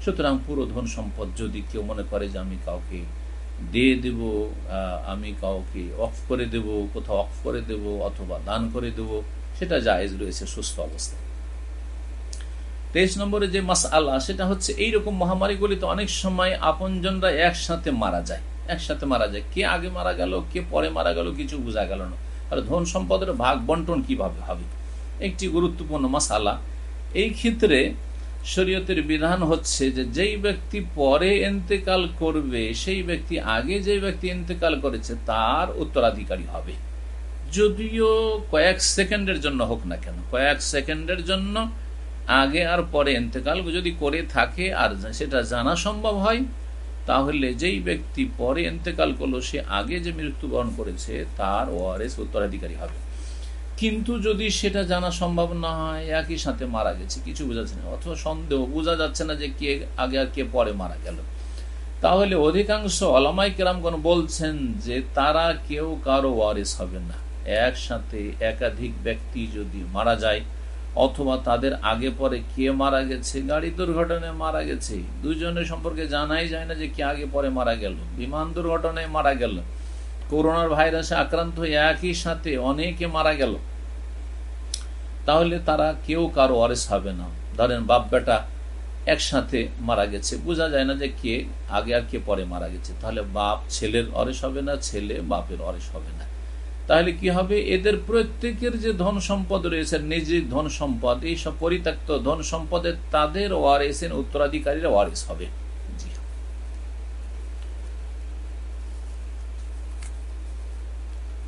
সুতরাং পুরো ধন সম্পদ যদি কেউ মনে করে যে আমি কাউকে দিয়ে দেব আমি কাউকে অফ করে দেব, কোথাও অফ করে দেব অথবা দান করে দেব, সেটা জায়েজ রয়েছে সুস্থ অবস্থায়। তেইশ নম্বরে যে মাস আল্লাহ সেটা হচ্ছে এইরকম মহামারীগুলিতে অনেক সময় আপনজনরা একসাথে মারা যায়। একসাথে মারা যায়। কে আগে মারা গেল, কে পরে মারা গেল, কিছু বোঝা গেল না। আর ধন সম্পদের ভাগ বন্টন কীভাবে হবে? একটি গুরুত্বপূর্ণ মাসালা এই ক্ষেত্রে শরীয়তের বিধান হচ্ছে যে, যেই ব্যক্তি পরে এন্তেকাল করবে, সেই ব্যক্তি আগে যে ব্যক্তি এন্তেকাল করেছে, তার উত্তরাধিকারী হবে। যদিও কয়েক সেকেন্ডের জন্য হোক না কেন, কয়েক সেকেন্ডের জন্য আগে আর পরে এন্তেকাল যদি করে থাকে আর সেটা জানা সম্ভব হয়, তাহলে যেই ব্যক্তি পরে এন্তেকাল করল, সে আগে যে মৃত্যুবরণ করেছে, তার ওয়ারেস উত্তরাধিকারী হবে। কিন্তু যদি সেটা জানা সম্ভব না হয়, একই সাথে মারা গেছে, কিছু বোঝা যাচ্ছে না, অথবা সন্দেহ বোঝা যাচ্ছে না যে কে আগে আর কে পরে মারা গেল। তাহলে অধিকাংশ অলামাই কেরামগণ বলছেন যে তারা কেউ কারও ওয়ারিস হবে না। একসাথে একাধিক ব্যক্তি যদি মারা যায় অথবা তাদের আগে পরে কে মারা গেছে, গাড়ি দুর্ঘটনায় মারা গেছে, দুজনের সম্পর্কে জানাই যায় না যে কে আগে পরে মারা গেল। বিমান দুর্ঘটনায় মারা গেল। করোনার ভাইরাসে আক্রান্ত হয়ে একই সাথে অনেকে মারা গেল। তাহলে তারা কেউ কারও অরেস হবে না। ধরেন বাপ বেটা একসাথে মারা গেছে। বোঝা যায় না যে কে আগে আর কে পরে মারা গেছে। তাহলে বাপ ছেলের অরেস হবে না, ছেলে বাপের অরেস হবে না। তাহলে কি হবে? এদের প্রত্যেকের যে ধন সম্পদ রয়েছে নিজের ধন সম্পদ, এই সব পরিত্যক্ত ধন সম্পদের তাদের ওয়ারেস উত্তরাধিকারীরা ওয়ারেস হবে।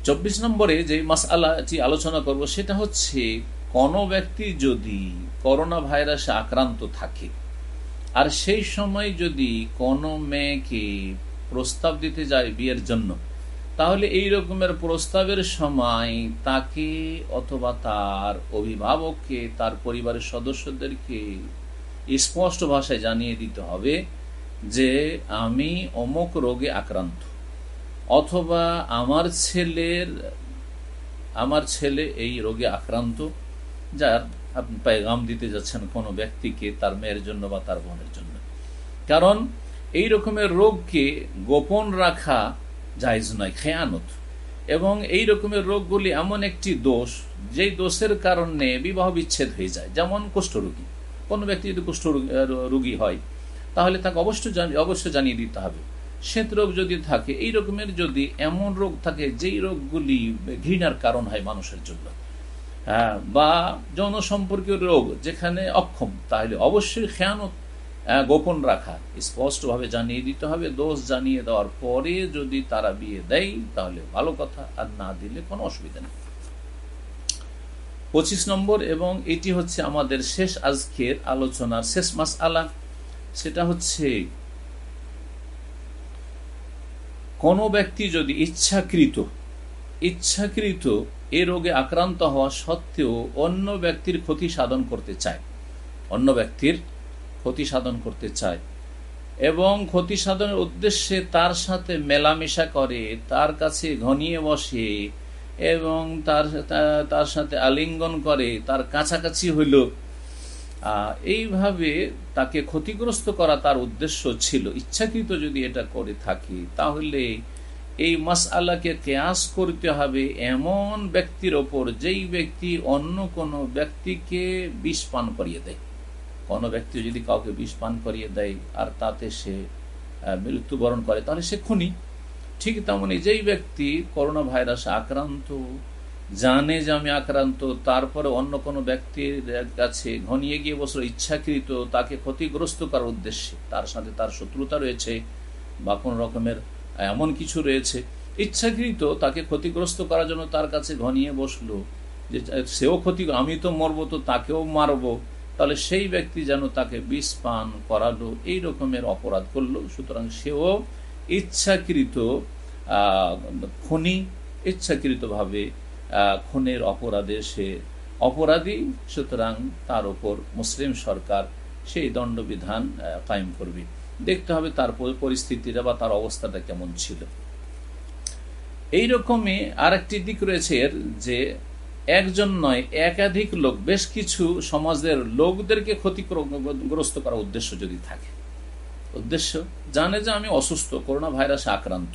চব্বিশ নম্বরে যে মাসালাটি আলোচনা করব, সেটা হচ্ছে, কোন ব্যক্তি যদি করোনা ভাইরাসে আক্রান্ত থাকে, আর সেই সময় যদি কোনো মেয়েকে প্রস্তাব দিতে যায় বিয়ের জন্য তাহলে এই রকমের প্রস্তাবের সময় তাকে অথবা তার অভিভাবককে, তার পরিবারের সদস্যদেরকে স্পষ্ট ভাষায় জানিয়ে দিতে হবে যে আমি অমুক রোগে আক্রান্ত। অথবা আমার ছেলের, আমার ছেলে এই রোগে আক্রান্ত, যার আপনি পায়গাম দিতে যাচ্ছেন কোনো ব্যক্তিকে, তার মেয়ের জন্য বা তার বোনের জন্য। কারণ এই রকমের রোগকে গোপন রাখা জায়জ নয়, খেয়ানত। এবং এই রকমের রোগগুলি এমন একটি দোষ, যেই দোষের কারণে বিবাহ বিচ্ছেদ হয়ে যায়। যেমন কুষ্ঠরোগী কোনো ব্যক্তি যদি কুষ্ঠ রোগী হয়, তাহলে তাকে অবশ্যই অবশ্যই জানিয়ে দিতে হবে। শ্বেত রোগ যদি থাকে, এই রকমের যদি এমন রোগ থাকে, যেই রোগগুলি ঘৃণার কারণ হয় মানুষের জন্য। হ্যাঁ বা যৌন সম্পর্কীয় রোগ যেখানে অক্ষম, তাহলে অবশ্যই খেয়ানত গোপন রাখা। স্পষ্টভাবে জানিয়ে দিতে হবে, দোষ জানিয়ে দেওয়ার পরে যদি তারা বিয়ে দেয়, তাহলে ভালো কথা, আর না দিলে কোনো অসুবিধা নেই। পঁচিশ নম্বর, এবং এটি হচ্ছে আমাদের শেষ আজকের আলোচনার শেষ মাস আলা সেটা হচ্ছে, কোনো ব্যক্তি যদি ইচ্ছাকৃত ইচ্ছাকৃত এ রোগে আক্রান্ত হওয়া সত্ত্বেও অন্য ব্যক্তির ক্ষতি সাধন করতে চায়, অন্য ব্যক্তির ক্ষতি সাধন করতে চায়। এবং ক্ষতি সাধনের উদ্দেশ্যে তার সাথে মেলামেশা করে, তার কাছে ঘনিয়ে বসে এবং তার তার সাথে আলিঙ্গন করে, তার কাছাকাছি হইল। এইভাবে তাকে ক্ষতিগ্রস্ত করা তার উদ্দেশ্য ছিল। ইচ্ছাকৃত যদি এটা করে থাকি, তাহলে এই মাস আল্লাহকে কেয়াস করতে হবে এমন ব্যক্তির ওপর যেই ব্যক্তি অন্য কোনো ব্যক্তিকে বিষ পান করিয়ে দেয়। কোনো ব্যক্তি যদি কাউকে বিষ পান করিয়ে দেয় আর তাতে সে মৃত্যুবরণ করে, তাহলে সে খুনি। ঠিক তেমনি যেই ব্যক্তি করোনা ভাইরাসে আক্রান্ত, জানে যে আমি আক্রান্ত, তারপরে অন্য কোনো ব্যক্তির কাছে ঘনিয়ে গিয়ে বসল, ইচ্ছাকৃত, তাকে ক্ষতিগ্রস্ত করার উদ্দেশ্যে, তার সাথে তার শত্রুতা রয়েছে বা কোন রকমের এমন কিছু রয়েছে, ইচ্ছাকৃত তাকে ক্ষতিগ্রস্ত করার জন্য তার কাছে ঘনিয়ে বসল যে সেও ক্ষতি, আমি তো মরবো, তো তাকেও মারবো। তাহলে সেই ব্যক্তি যেন তাকে বিষ পান করালো, এই রকমের অপরাধ করল। সুতরাং সেও ইচ্ছাকৃত খনি, ইচ্ছাকৃতভাবে খুনের অপরাধে সে অপরাধী। সুতরাং তার উপর মুসলিম সরকার সেই দণ্ডবিধান কায়েম করবে। দেখতে হবে তার পরিস্থিতিটা বা তার অবস্থাটা কেমন ছিল। এই রকমই আর দিক রয়েছে এর যে একজন নয়, একাধিক লোক, বেশ কিছু সমাজের লোকদেরকে ক্ষতিগ্রস্ত করার উদ্দেশ্য যদি থাকে। উদ্দেশ্য, জানে যে আমি অসুস্থ করোনা ভাইরাসে আক্রান্ত।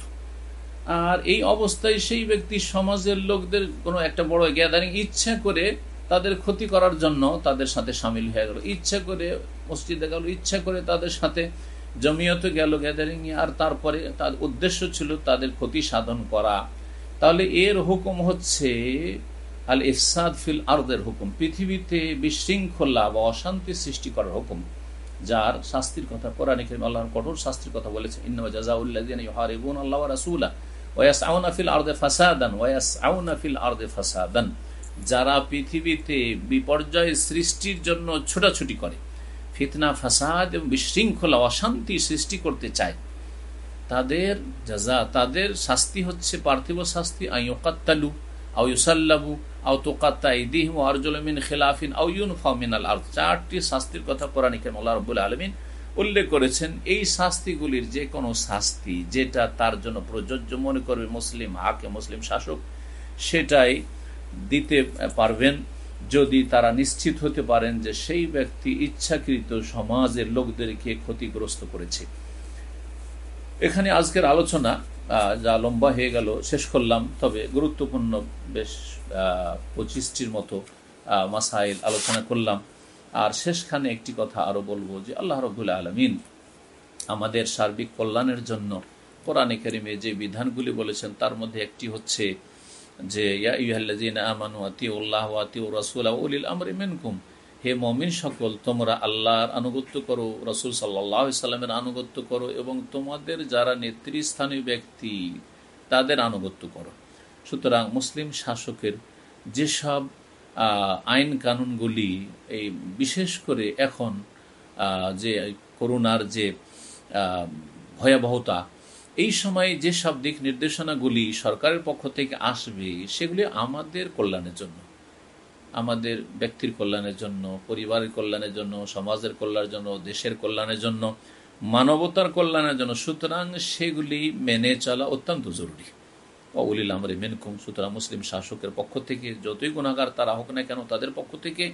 আর এই অবস্থায় সেই ব্যক্তি সমাজের লোকদের কোনো একটা বড় গ্যাদারিং ইচ্ছা করে তাদের ক্ষতি করার জন্য তাদের সাথে সামিল হয়ে গেল। ইচ্ছা করে মসজিদে গেল, ইচ্ছা করে তাদের সাথে জমিয়ত গেল গ্যাদারিং আর তারপরে তার উদ্দেশ্য ছিল তাদের ক্ষতি সাধন করা। তাহলে এর হুকুম হচ্ছে আল ইফসাদ ফিল আরদের হুকুম। পৃথিবীতে বিশৃঙ্খলা বা অশান্তি সৃষ্টি করার হুকুম, যার শাস্তির কথা কোরআন আল্লাহর কঠোর শাস্তির কথা বলেছে ইন্নামা জাযাউল্লাযিনা ইউহারিবুন আল্লাহ ওয়া রাসূলা ওয়া ইয়াসআউনা ফিল আরদি ফাসাদান ওয়া ইয়াসআউনা ফিল আরদি ফাসাদান। যারা পৃথিবীতে বিপর্যয় সৃষ্টির জন্য ছোটাছুটি করে, ফিতনা, ফাসাদ এবং বিশৃঙ্খলা, অশান্তি সৃষ্টি করতে চায়, তাদের যাজা তাদের শাস্তি হচ্ছে পার্থিব শাস্তি আইকাত্তালু আউ আউ তোকাত্তা ইদিহিম আরজুলমিন খেলাফিন আউ ইউনফা মিনাল আর চারটি শাস্তির কথা আলমিন উল্লেখ করেছেন, এই শাস্তিগুলির যে কোনো শাস্তি যেটা তার জন্য প্রযোজ্য মনে করবে মুসলিম হাকে মুসলিম শাসক, সেটাই দিতে পারবেন। যদি তারা নিশ্চিত হতে পারেন যে সেই ব্যক্তি ইচ্ছাকৃত সমাজের লোকদেরকে ক্ষতিগ্রস্ত করেছে। এখানে আজকের আলোচনা যা লম্বা হয়ে গেল, শেষ করলাম। তবে গুরুত্বপূর্ণ বেশ পঁচিশটির মতো মাসাইল আলোচনা করলাম। আর শেষখানে একটি কথা আরও বলব যে, আল্লাহ রবুল আলমিন আমাদের সার্বিক কল্যাণের জন্য কোরআনে কারিমে যে বিধানগুলি বলেছেন, তার মধ্যে একটি হচ্ছে যে আমানু আতি উল্লাহ আতি রাসুল উলিল আমরি মেনকুম। হে মমিন সকল, তোমরা আল্লাহর আনুগত্য করো, রসুল সাল্লামের আনুগত্য করো এবং তোমাদের যারা নেতৃস্থানীয় ব্যক্তি, তাদের আনুগত্য করো। সুতরাং মুসলিম শাসকের যেসব আইন কানুনগুলি, এই বিশেষ করে এখন যে করোনার যে ভয়াবহতা, এই সময় যেসব দিক নির্দেশনাগুলি সরকারের পক্ষ থেকে আসবে, সেগুলি আমাদের কল্যাণের জন্য। আমাদের ব্যক্তির কল্যাণের জন্য, পরিবারের কল্যাণের জন্য, সমাজের কল্যাণের জন্য, দেশের কল্যাণের জন্য, মানবতার কল্যাণের জন্য, সুতরাং সেগুলি মেনে চলা অত্যন্ত জরুরি। অউলিল আমরে মেনকুম, সুতরাং মুসলিম শাসকের পক্ষ থেকে যতই গুণাগার তারা হোক না কেন, তাদের পক্ষ থেকে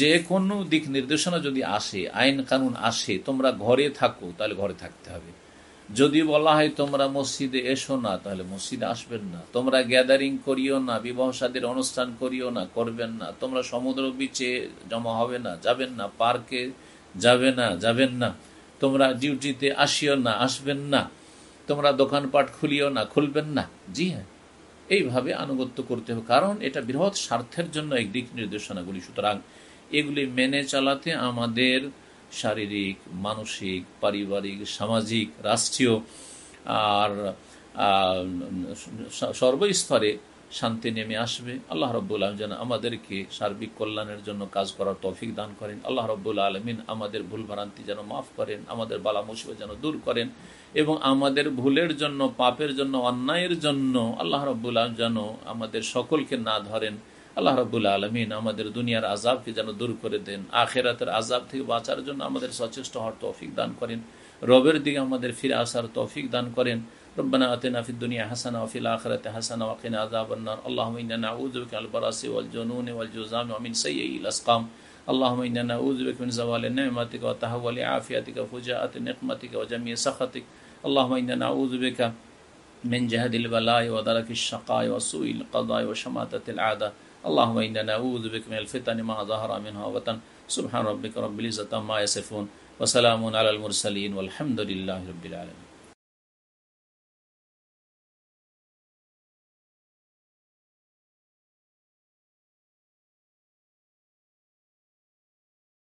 যে কোনো দিক নির্দেশনা যদি আসে, আইন কানুন আসে, তোমরা ঘরে থাকো, তাহলে ঘরে থাকতে হবে। যদি বলা হয় তোমরা মসজিদে এসো না, তাহলে মসজিদে আসবেন না। তোমরা গ্যাদারিং করিও না, বিবাহ সাদীর অনুষ্ঠান করিও না, করবেন না। তোমরা সমুদ্র বিচে জমা হবে না, যাবেন না পার্কে যাবে না, যাবেন না। তোমরা ডিউটিতে আসিও না, আসবেন না। তোমরা দোকানপাট খুলিও না, খুলবেন না। জি হ্যাঁ এইভাবে আনুগত্য করতে হবে। কারণ এটা বৃহৎ স্বার্থের জন্য এক দিক নির্দেশনাগুলি। সুতরাং এগুলি মেনে চালাতে আমাদের শারীরিক, মানসিক, পারিবারিক, সামাজিক, রাষ্ট্রীয়, আর সর্বস্তরে শান্তি নেমে আসবে। আল্লাহ রব্বুল আলম যেন আমাদেরকে সার্বিক কল্যাণের জন্য কাজ করার তৌফিক দান করেন। আল্লাহ রব্বুল আলমিন আমাদের ভুল ভ্রান্তি যেন মাফ করেন, আমাদের বালা মুসিবত যেন দূর করেন এবং আমাদের ভুলের জন্য, পাপের জন্য, অন্যায়ের জন্য আল্লাহ রব্বুল আলম যেন আমাদের সকলকে না ধরেন। আল্লাহ রবুল্লা আলমিন আমাদের দুনিয়ার আজাবকে যেন দূর করে দেন আখেরাতের আজাব থেকে বাঁচার জন্য আমাদের সচেষ্ট হওয়ার তৌফিক দান করেন রবের দিকে আমাদের ফিরে আসার তৌফিক দান করেন ربنا آتنا في الدنيا حسنة وفي الآخرة حسنة وقنا عذاب النار اللهم إنا نعوذ بك من البراس والجنون والجزام ومن سيئ الأسقام اللهم إنا نعوذ بك من زوال نعمتك وتحول عافيتك وفجاءة نقمتك وجميع سخطك اللهم إنا نعوذ بك من جهد البلاء ودرك الشقاء وسوء القضاء وشماتة العادة اللهم إنا نعوذ بك من الفتن ما ظهر منها وبطن. سبحان ربك رب العزة عما يصفون وسلام على المرسلين والحمد لله رب العالمين.